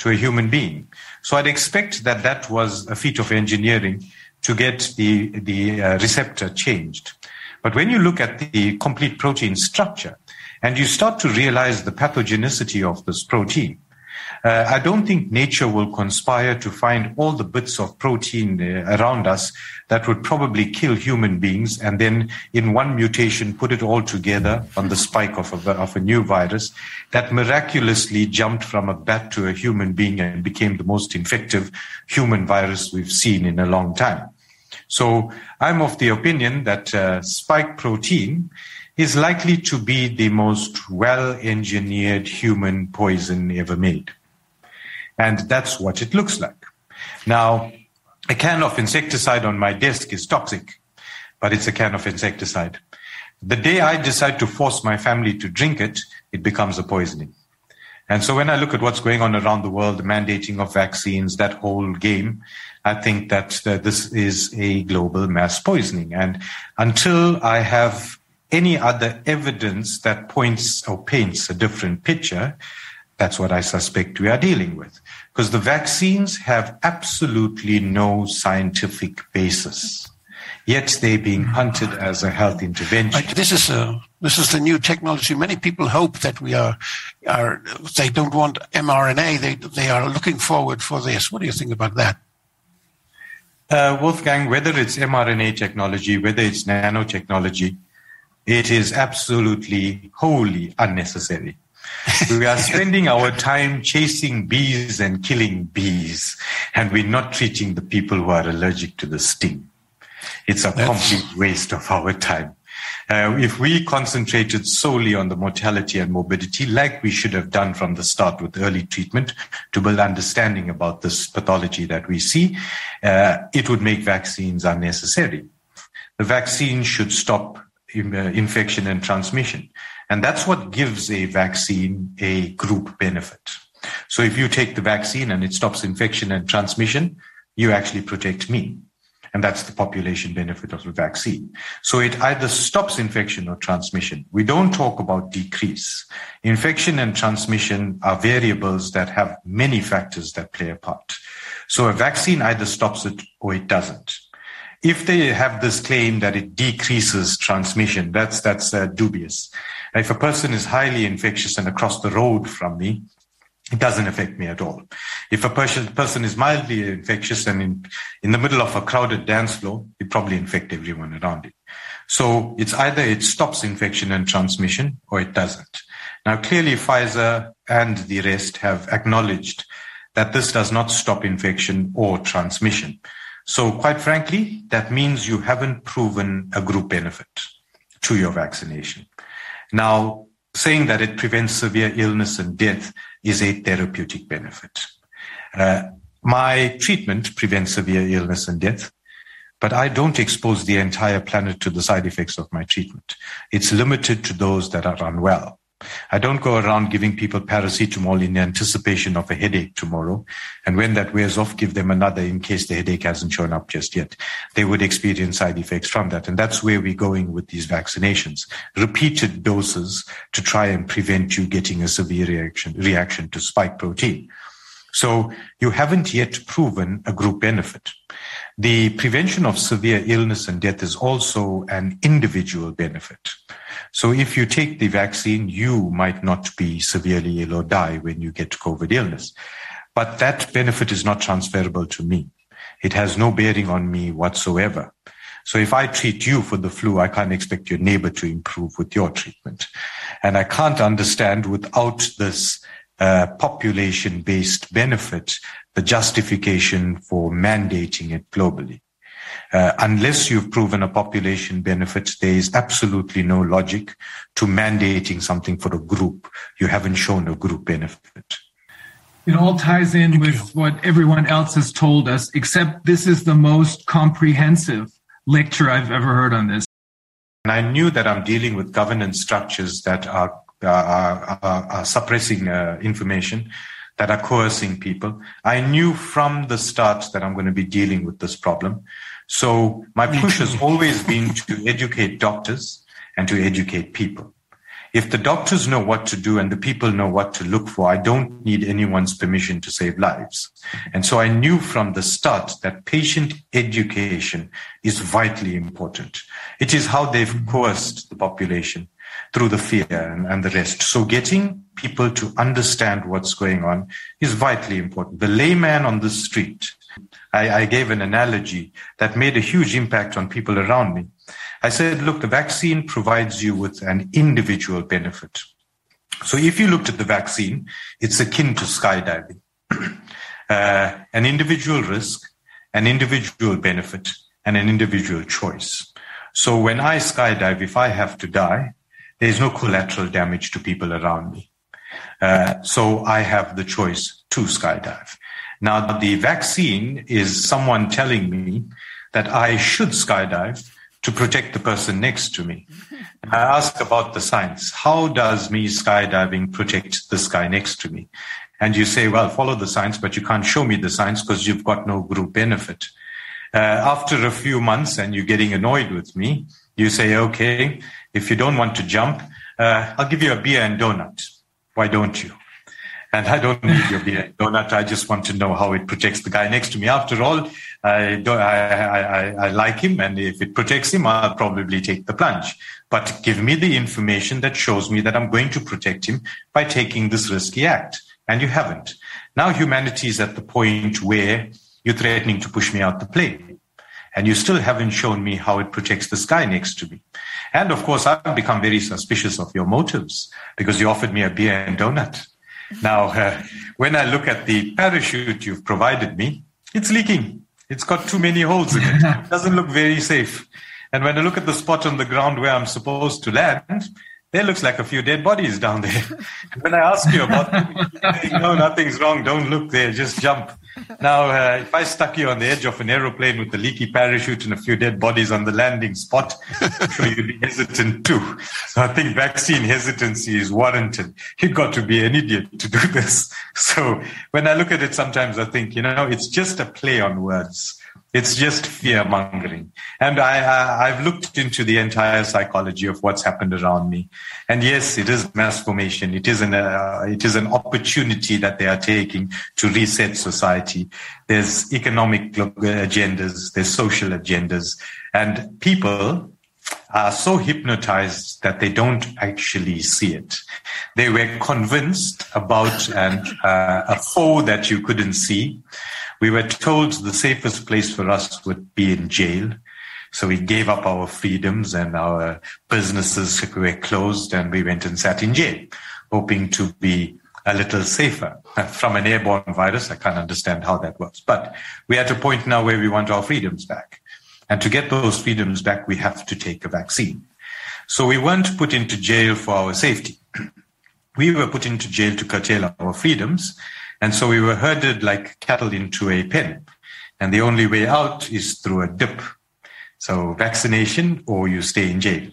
to a human being. So I'd expect that that was a feat of engineering to get the, the uh, receptor changed. But when you look at the complete protein structure and you start to realize the pathogenicity of this protein, uh, I don't think nature will conspire to find all the bits of protein uh, around us that would probably kill human beings and then in one mutation put it all together on the spike of a, of a new virus that miraculously jumped from a bat to a human being and became the most infective human virus we've seen in a long time. So I'm of the opinion that uh, spike protein is likely to be the most well engineered human poison ever made. And that's what it looks like. Now, a can of insecticide on my desk is toxic, but it's a can of insecticide. The day I decide to force my family to drink it, it becomes a poisoning. And so when I look at what's going on around the world, the mandating of vaccines, that whole game, I think that uh, this is a global mass poisoning. And until I have any other evidence that points or paints a different picture, that's what I suspect we are dealing with. Because the vaccines have absolutely no scientific basis. Yet they're being hunted as a health intervention. This is a, this is the new technology. Many people hope that we are, are they don't want mRNA. They, they are looking forward for this. What do you think about that? Uh, Wolfgang, whether it's mRNA technology, whether it's nanotechnology, it is absolutely wholly unnecessary we are [LAUGHS] spending our time chasing bees and killing bees, and we're not treating the people who are allergic to the sting. It's a That's... complete waste of our time. Uh, if we concentrated solely on the mortality and morbidity, like we should have done from the start with early treatment to build understanding about this pathology that we see, uh, it would make vaccines unnecessary. The vaccine should stop uh, infection and transmission. And that's what gives a vaccine a group benefit. So if you take the vaccine and it stops infection and transmission, you actually protect me. And that's the population benefit of the vaccine. So it either stops infection or transmission. We don't talk about decrease. Infection and transmission are variables that have many factors that play a part. So a vaccine either stops it or it doesn't. If they have this claim that it decreases transmission, that's, that's uh, dubious. If a person is highly infectious and across the road from me, it doesn't affect me at all. If a person, person is mildly infectious and in, in the middle of a crowded dance floor, it probably infect everyone around it. So it's either it stops infection and transmission or it doesn't. Now, clearly Pfizer and the rest have acknowledged that this does not stop infection or transmission. So quite frankly, that means you haven't proven a group benefit to your vaccination. Now, saying that it prevents severe illness and death is a therapeutic benefit. Uh, my treatment prevents severe illness and death, but I don't expose the entire planet to the side effects of my treatment. It's limited to those that are unwell. I don't go around giving people paracetamol in anticipation of a headache tomorrow. And when that wears off, give them another in case the headache hasn't shown up just yet. They would experience side effects from that. And that's where we're going with these vaccinations. Repeated doses to try and prevent you getting a severe reaction, reaction to spike protein. So you haven't yet proven a group benefit. The prevention of severe illness and death is also an individual benefit. So if you take the vaccine, you might not be severely ill or die when you get COVID illness. But that benefit is not transferable to me. It has no bearing on me whatsoever. So if I treat you for the flu, I can't expect your neighbor to improve with your treatment. And I can't understand without this uh, population based benefit the justification for mandating it globally. Uh, unless you've proven a population benefit, there is absolutely no logic to mandating something for a group. You haven't shown a group benefit. It all ties in with what everyone else has told us, except this is the most comprehensive lecture I've ever heard on this. And I knew that I'm dealing with governance structures that are, are, are, are suppressing uh, information that are coercing people. I knew from the start that I'm going to be dealing with this problem. So my push has always been to educate doctors and to educate people. If the doctors know what to do and the people know what to look for, I don't need anyone's permission to save lives. And so I knew from the start that patient education is vitally important. It is how they've coerced the population through the fear and, and the rest. So getting people to understand what's going on is vitally important. The layman on the street, I, I gave an analogy that made a huge impact on people around me. I said, look, the vaccine provides you with an individual benefit. So if you looked at the vaccine, it's akin to skydiving. [CLEARS THROAT] uh, an individual risk, an individual benefit, and an individual choice. So when I skydive, if I have to die, there's no collateral damage to people around me. Uh, so I have the choice to skydive. Now, the vaccine is someone telling me that I should skydive to protect the person next to me. I ask about the science. How does me skydiving protect this guy next to me? And you say, well, follow the science, but you can't show me the science because you've got no group benefit. Uh, after a few months and you're getting annoyed with me, you say, okay, if you don't want to jump, uh, I'll give you a beer and donut. Why don't you? And I don't need your beer donut. I just want to know how it protects the guy next to me. After all, I, don't, I, I, I like him, and if it protects him, I'll probably take the plunge. But give me the information that shows me that I'm going to protect him by taking this risky act. And you haven't. Now humanity is at the point where you're threatening to push me out the plane. And you still haven't shown me how it protects this guy next to me. And of course, I've become very suspicious of your motives because you offered me a beer and donut. Now, uh, when I look at the parachute you've provided me, it's leaking. It's got too many holes in it. It [LAUGHS] doesn't look very safe. And when I look at the spot on the ground where I'm supposed to land, there looks like a few dead bodies down there. [LAUGHS] And when I ask you about [LAUGHS] no, nothing's wrong. Don't look there. Just jump. Now, uh, if I stuck you on the edge of an aeroplane with a leaky parachute and a few dead bodies on the landing spot, I'm sure you'd be hesitant too. So I think vaccine hesitancy is warranted. You've got to be an idiot to do this. [LAUGHS] So when I look at it, sometimes I think, you know, it's just a play on words. It's just fear mongering. And I, I, have looked into the entire psychology of what's happened around me. And yes, it is mass formation. It is an, uh, it is an opportunity that they are taking to reset society. There's economic agendas. There's social agendas and people are so hypnotized that they don't actually see it. They were convinced about an, uh, a foe that you couldn't see. We were told the safest place for us would be in jail. So we gave up our freedoms and our businesses were closed and we went and sat in jail, hoping to be a little safer from an airborne virus. I can't understand how that works, but we're at a point now where we want our freedoms back. And to get those freedoms back, we have to take a vaccine. So we weren't put into jail for our safety. [CLEARS THROAT] we were put into jail to curtail our freedoms and so we were herded like cattle into a pen. And the only way out is through a dip. So vaccination or you stay in jail.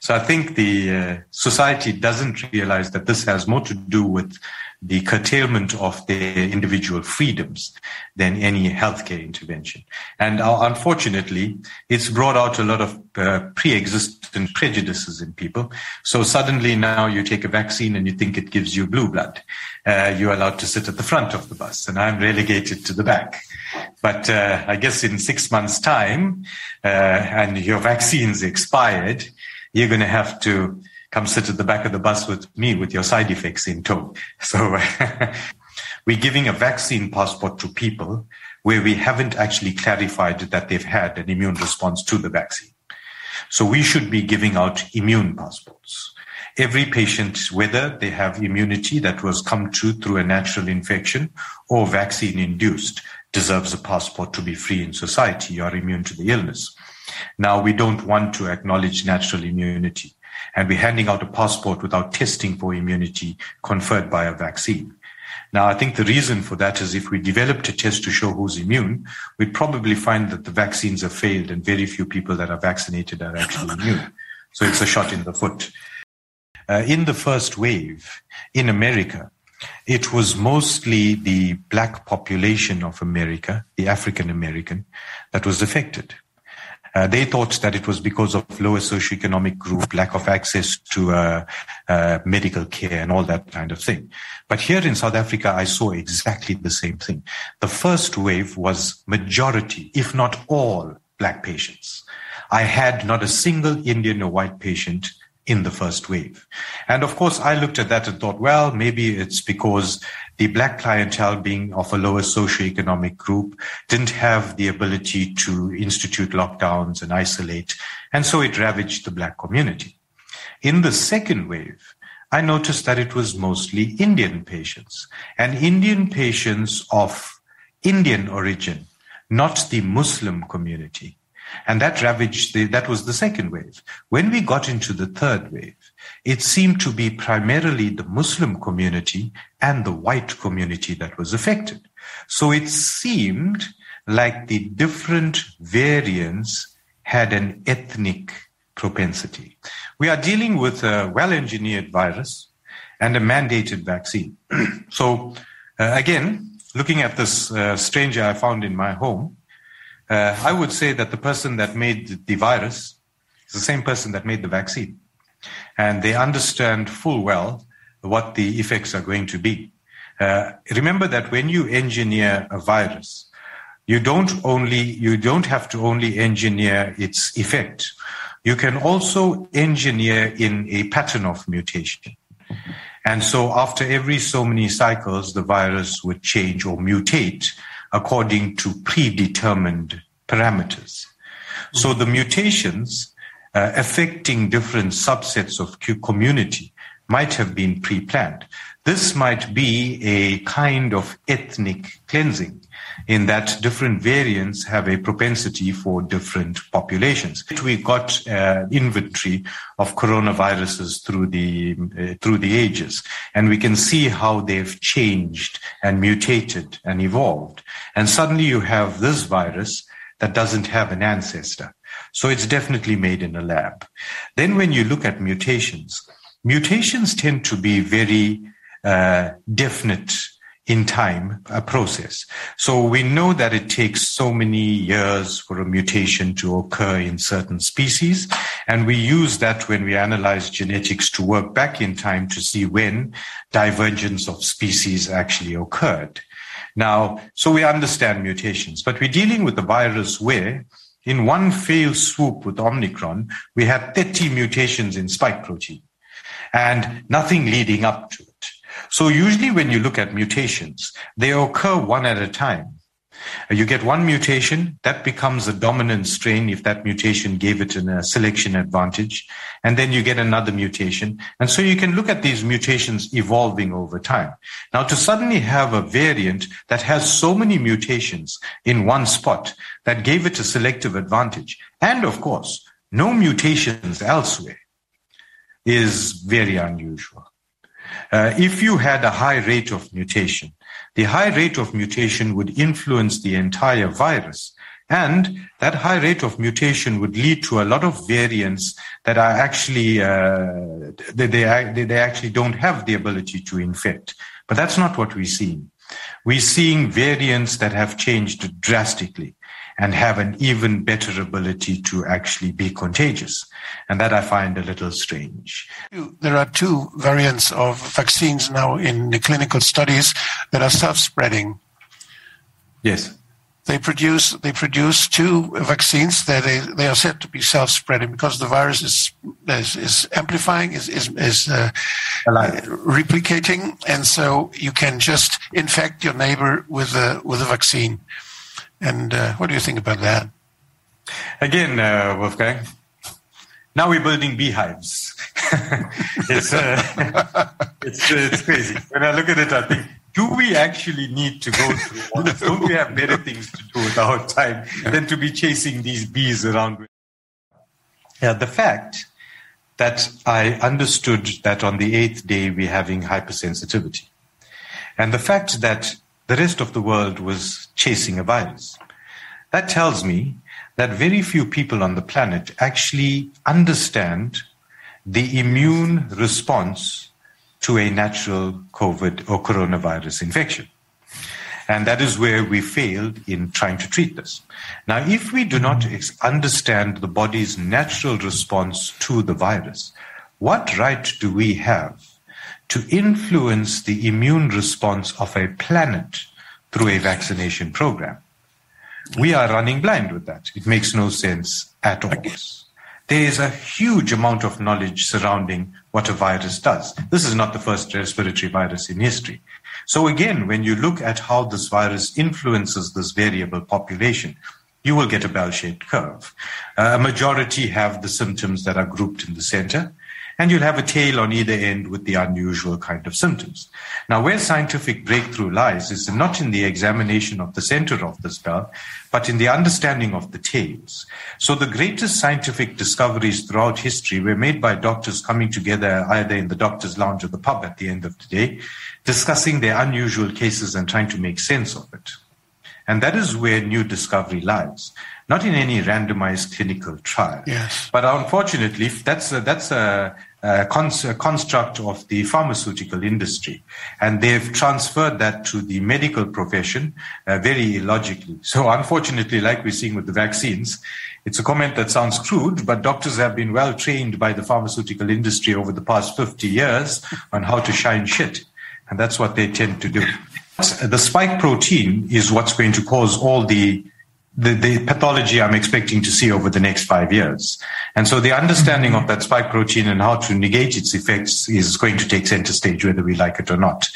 So I think the uh, society doesn't realize that this has more to do with the curtailment of their individual freedoms than any healthcare intervention. And uh, unfortunately, it's brought out a lot of uh, pre-existent prejudices in people. So suddenly now you take a vaccine and you think it gives you blue blood. Uh, you're allowed to sit at the front of the bus and I'm relegated to the back. But uh, I guess in six months time, uh, and your [LAUGHS] vaccine's expired, you're going to have to come sit at the back of the bus with me with your side effects in tow. [LAUGHS] So [LAUGHS] we're giving a vaccine passport to people where we haven't actually clarified that they've had an immune response to the vaccine. So we should be giving out immune passports. Every patient, whether they have immunity that was come to through a natural infection or vaccine induced, deserves a passport to be free in society. Are immune to the illness. Now, we don't want to acknowledge natural immunity and we're handing out a passport without testing for immunity conferred by a vaccine. Now, I think the reason for that is if we developed a test to show who's immune, we'd probably find that the vaccines have failed and very few people that are vaccinated are actually [LAUGHS] immune. So it's a shot in the foot. Uh, in the first wave in America, it was mostly the black population of America, the African American, that was affected. Uh, they thought that it was because of lower socioeconomic group, lack of access to uh, uh, medical care and all that kind of thing. But here in South Africa, I saw exactly the same thing. The first wave was majority, if not all, black patients. I had not a single Indian or white patient in the first wave. And of course, I looked at that and thought, well, maybe it's because the black clientele being of a lower socioeconomic group didn't have the ability to institute lockdowns and isolate. And so it ravaged the black community. In the second wave, I noticed that it was mostly Indian patients and Indian patients of Indian origin, not the Muslim community. And that ravaged the, that was the second wave. When we got into the third wave, it seemed to be primarily the Muslim community and the white community that was affected. So it seemed like the different variants had an ethnic propensity. We are dealing with a well engineered virus and a mandated vaccine. [CLEARS THROAT] so, uh, again, looking at this uh, stranger I found in my home, uh, I would say that the person that made the virus is the same person that made the vaccine. And they understand full well what the effects are going to be. Uh, remember that when you engineer a virus, you don't only, you don't have to only engineer its effect. You can also engineer in a pattern of mutation. And so after every so many cycles, the virus would change or mutate according to predetermined parameters. So the mutations uh, affecting different subsets of Q community might have been pre-planned. This might be a kind of ethnic cleansing in that different variants have a propensity for different populations. We got uh, inventory of coronaviruses through the uh, through the ages, and we can see how they've changed and mutated and evolved. And suddenly you have this virus that doesn't have an ancestor. So it's definitely made in a lab. Then when you look at mutations, mutations tend to be very uh, definite in time a process. So we know that it takes so many years for a mutation to occur in certain species. And we use that when we analyze genetics to work back in time to see when divergence of species actually occurred. Now, so we understand mutations, but we're dealing with a virus where in one fail swoop with Omicron, we had 30 mutations in spike protein and nothing leading up to it. So usually when you look at mutations, they occur one at a time. You get one mutation that becomes a dominant strain if that mutation gave it a selection advantage. And then you get another mutation. And so you can look at these mutations evolving over time. Now to suddenly have a variant that has so many mutations in one spot that gave it a selective advantage. And of course, no mutations elsewhere is very unusual. Uh, if you had a high rate of mutation, the high rate of mutation would influence the entire virus. And that high rate of mutation would lead to a lot of variants that are actually, uh, they, they, they actually don't have the ability to infect. But that's not what we're seeing. We're seeing variants that have changed drastically and have an even better ability to actually be contagious. And that I find a little strange. There are two variants of vaccines now in the clinical studies that are self-spreading. Yes. They produce they produce two vaccines that they, they are said to be self-spreading because the virus is is, is amplifying is is, is uh, replicating, and so you can just infect your neighbor with a with a vaccine. And uh, what do you think about that? Again, uh, Wolfgang, now we're building beehives. [LAUGHS] it's, uh, [LAUGHS] it's, it's crazy. When I look at it, I think, do we actually need to go through all this? Don't we have better things to do with our time than to be chasing these bees around? Yeah, the fact that I understood that on the eighth day we're having hypersensitivity, and the fact that the rest of the world was chasing a virus. That tells me that very few people on the planet actually understand the immune response to a natural COVID or coronavirus infection. And that is where we failed in trying to treat this. Now, if we do not understand the body's natural response to the virus, what right do we have to influence the immune response of a planet through a vaccination program? We are running blind with that. It makes no sense at all. There is a huge amount of knowledge surrounding what a virus does. This is not the first respiratory virus in history. So again, when you look at how this virus influences this variable population, you will get a bell-shaped curve. Uh, a majority have the symptoms that are grouped in the center, and you'll have a tail on either end with the unusual kind of symptoms. Now, where scientific breakthrough lies is not in the examination of the center of the bell, but in the understanding of the tails. So the greatest scientific discoveries throughout history were made by doctors coming together either in the doctor's lounge or the pub at the end of the day, discussing their unusual cases and trying to make sense of it. And that is where new discovery lies, not in any randomized clinical trial. Yes. But unfortunately, that's a, that's a, a, cons- construct of the pharmaceutical industry. And they've transferred that to the medical profession uh, very illogically. So unfortunately, like we're seeing with the vaccines, it's a comment that sounds crude, but doctors have been well trained by the pharmaceutical industry over the past 50 years on how to shine shit. And that's what they tend to do the spike protein is what's going to cause all the, the, the pathology I'm expecting to see over the next five years. And so the understanding of that spike protein and how to negate its effects is going to take center stage whether we like it or not.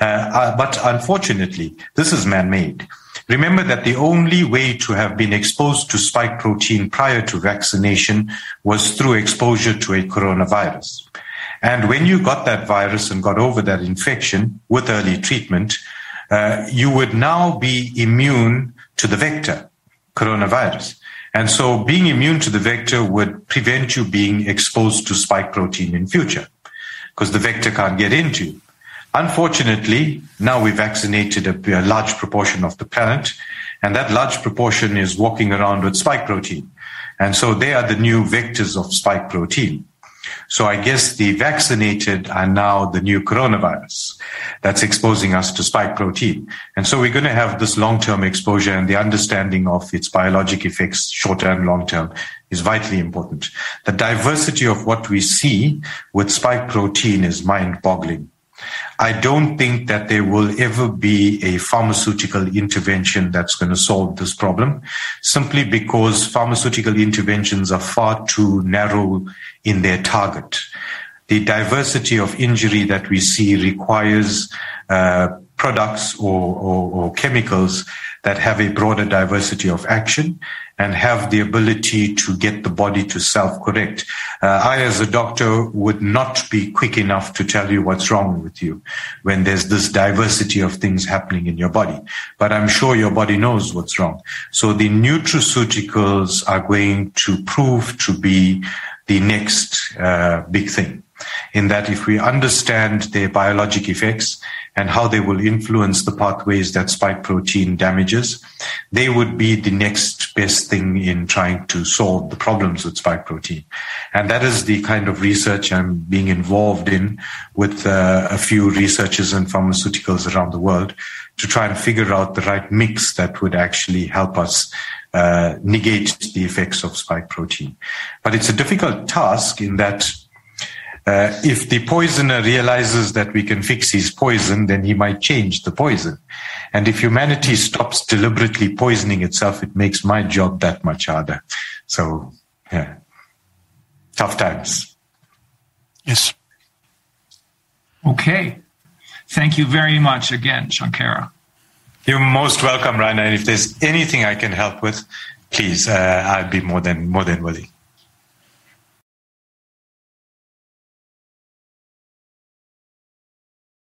Uh, uh, but unfortunately, this is man-made. Remember that the only way to have been exposed to spike protein prior to vaccination was through exposure to a coronavirus. And when you got that virus and got over that infection with early treatment, uh, you would now be immune to the vector, coronavirus. And so being immune to the vector would prevent you being exposed to spike protein in future because the vector can't get into you. Unfortunately, now we've vaccinated a, a large proportion of the planet, and that large proportion is walking around with spike protein. And so they are the new vectors of spike protein. So I guess the vaccinated are now the new coronavirus that's exposing us to spike protein. And so we're going to have this long-term exposure and the understanding of its biologic effects, short and long term, is vitally important. The diversity of what we see with spike protein is mind boggling. I don't think that there will ever be a pharmaceutical intervention that's going to solve this problem simply because pharmaceutical interventions are far too narrow in their target. The diversity of injury that we see requires uh, products or, or, or chemicals that have a broader diversity of action and have the ability to get the body to self-correct. Uh, I, as a doctor, would not be quick enough to tell you what's wrong with you when there's this diversity of things happening in your body. But I'm sure your body knows what's wrong. So the nutraceuticals are going to prove to be the next uh, big thing in that if we understand their biologic effects and how they will influence the pathways that spike protein damages, they would be the next best thing in trying to solve the problems with spike protein. And that is the kind of research I'm being involved in with uh, a few researchers and pharmaceuticals around the world to try and figure out the right mix that would actually help us uh, negate the effects of spike protein. But it's a difficult task in that uh, if the poisoner realizes that we can fix his poison, then he might change the poison. And if humanity stops deliberately poisoning itself, it makes my job that much harder. So, yeah, tough times. Yes. Okay. Thank you very much again, Shankara. You're most welcome, Reiner. And if there's anything I can help with, please, uh, I'd be more than more than willing.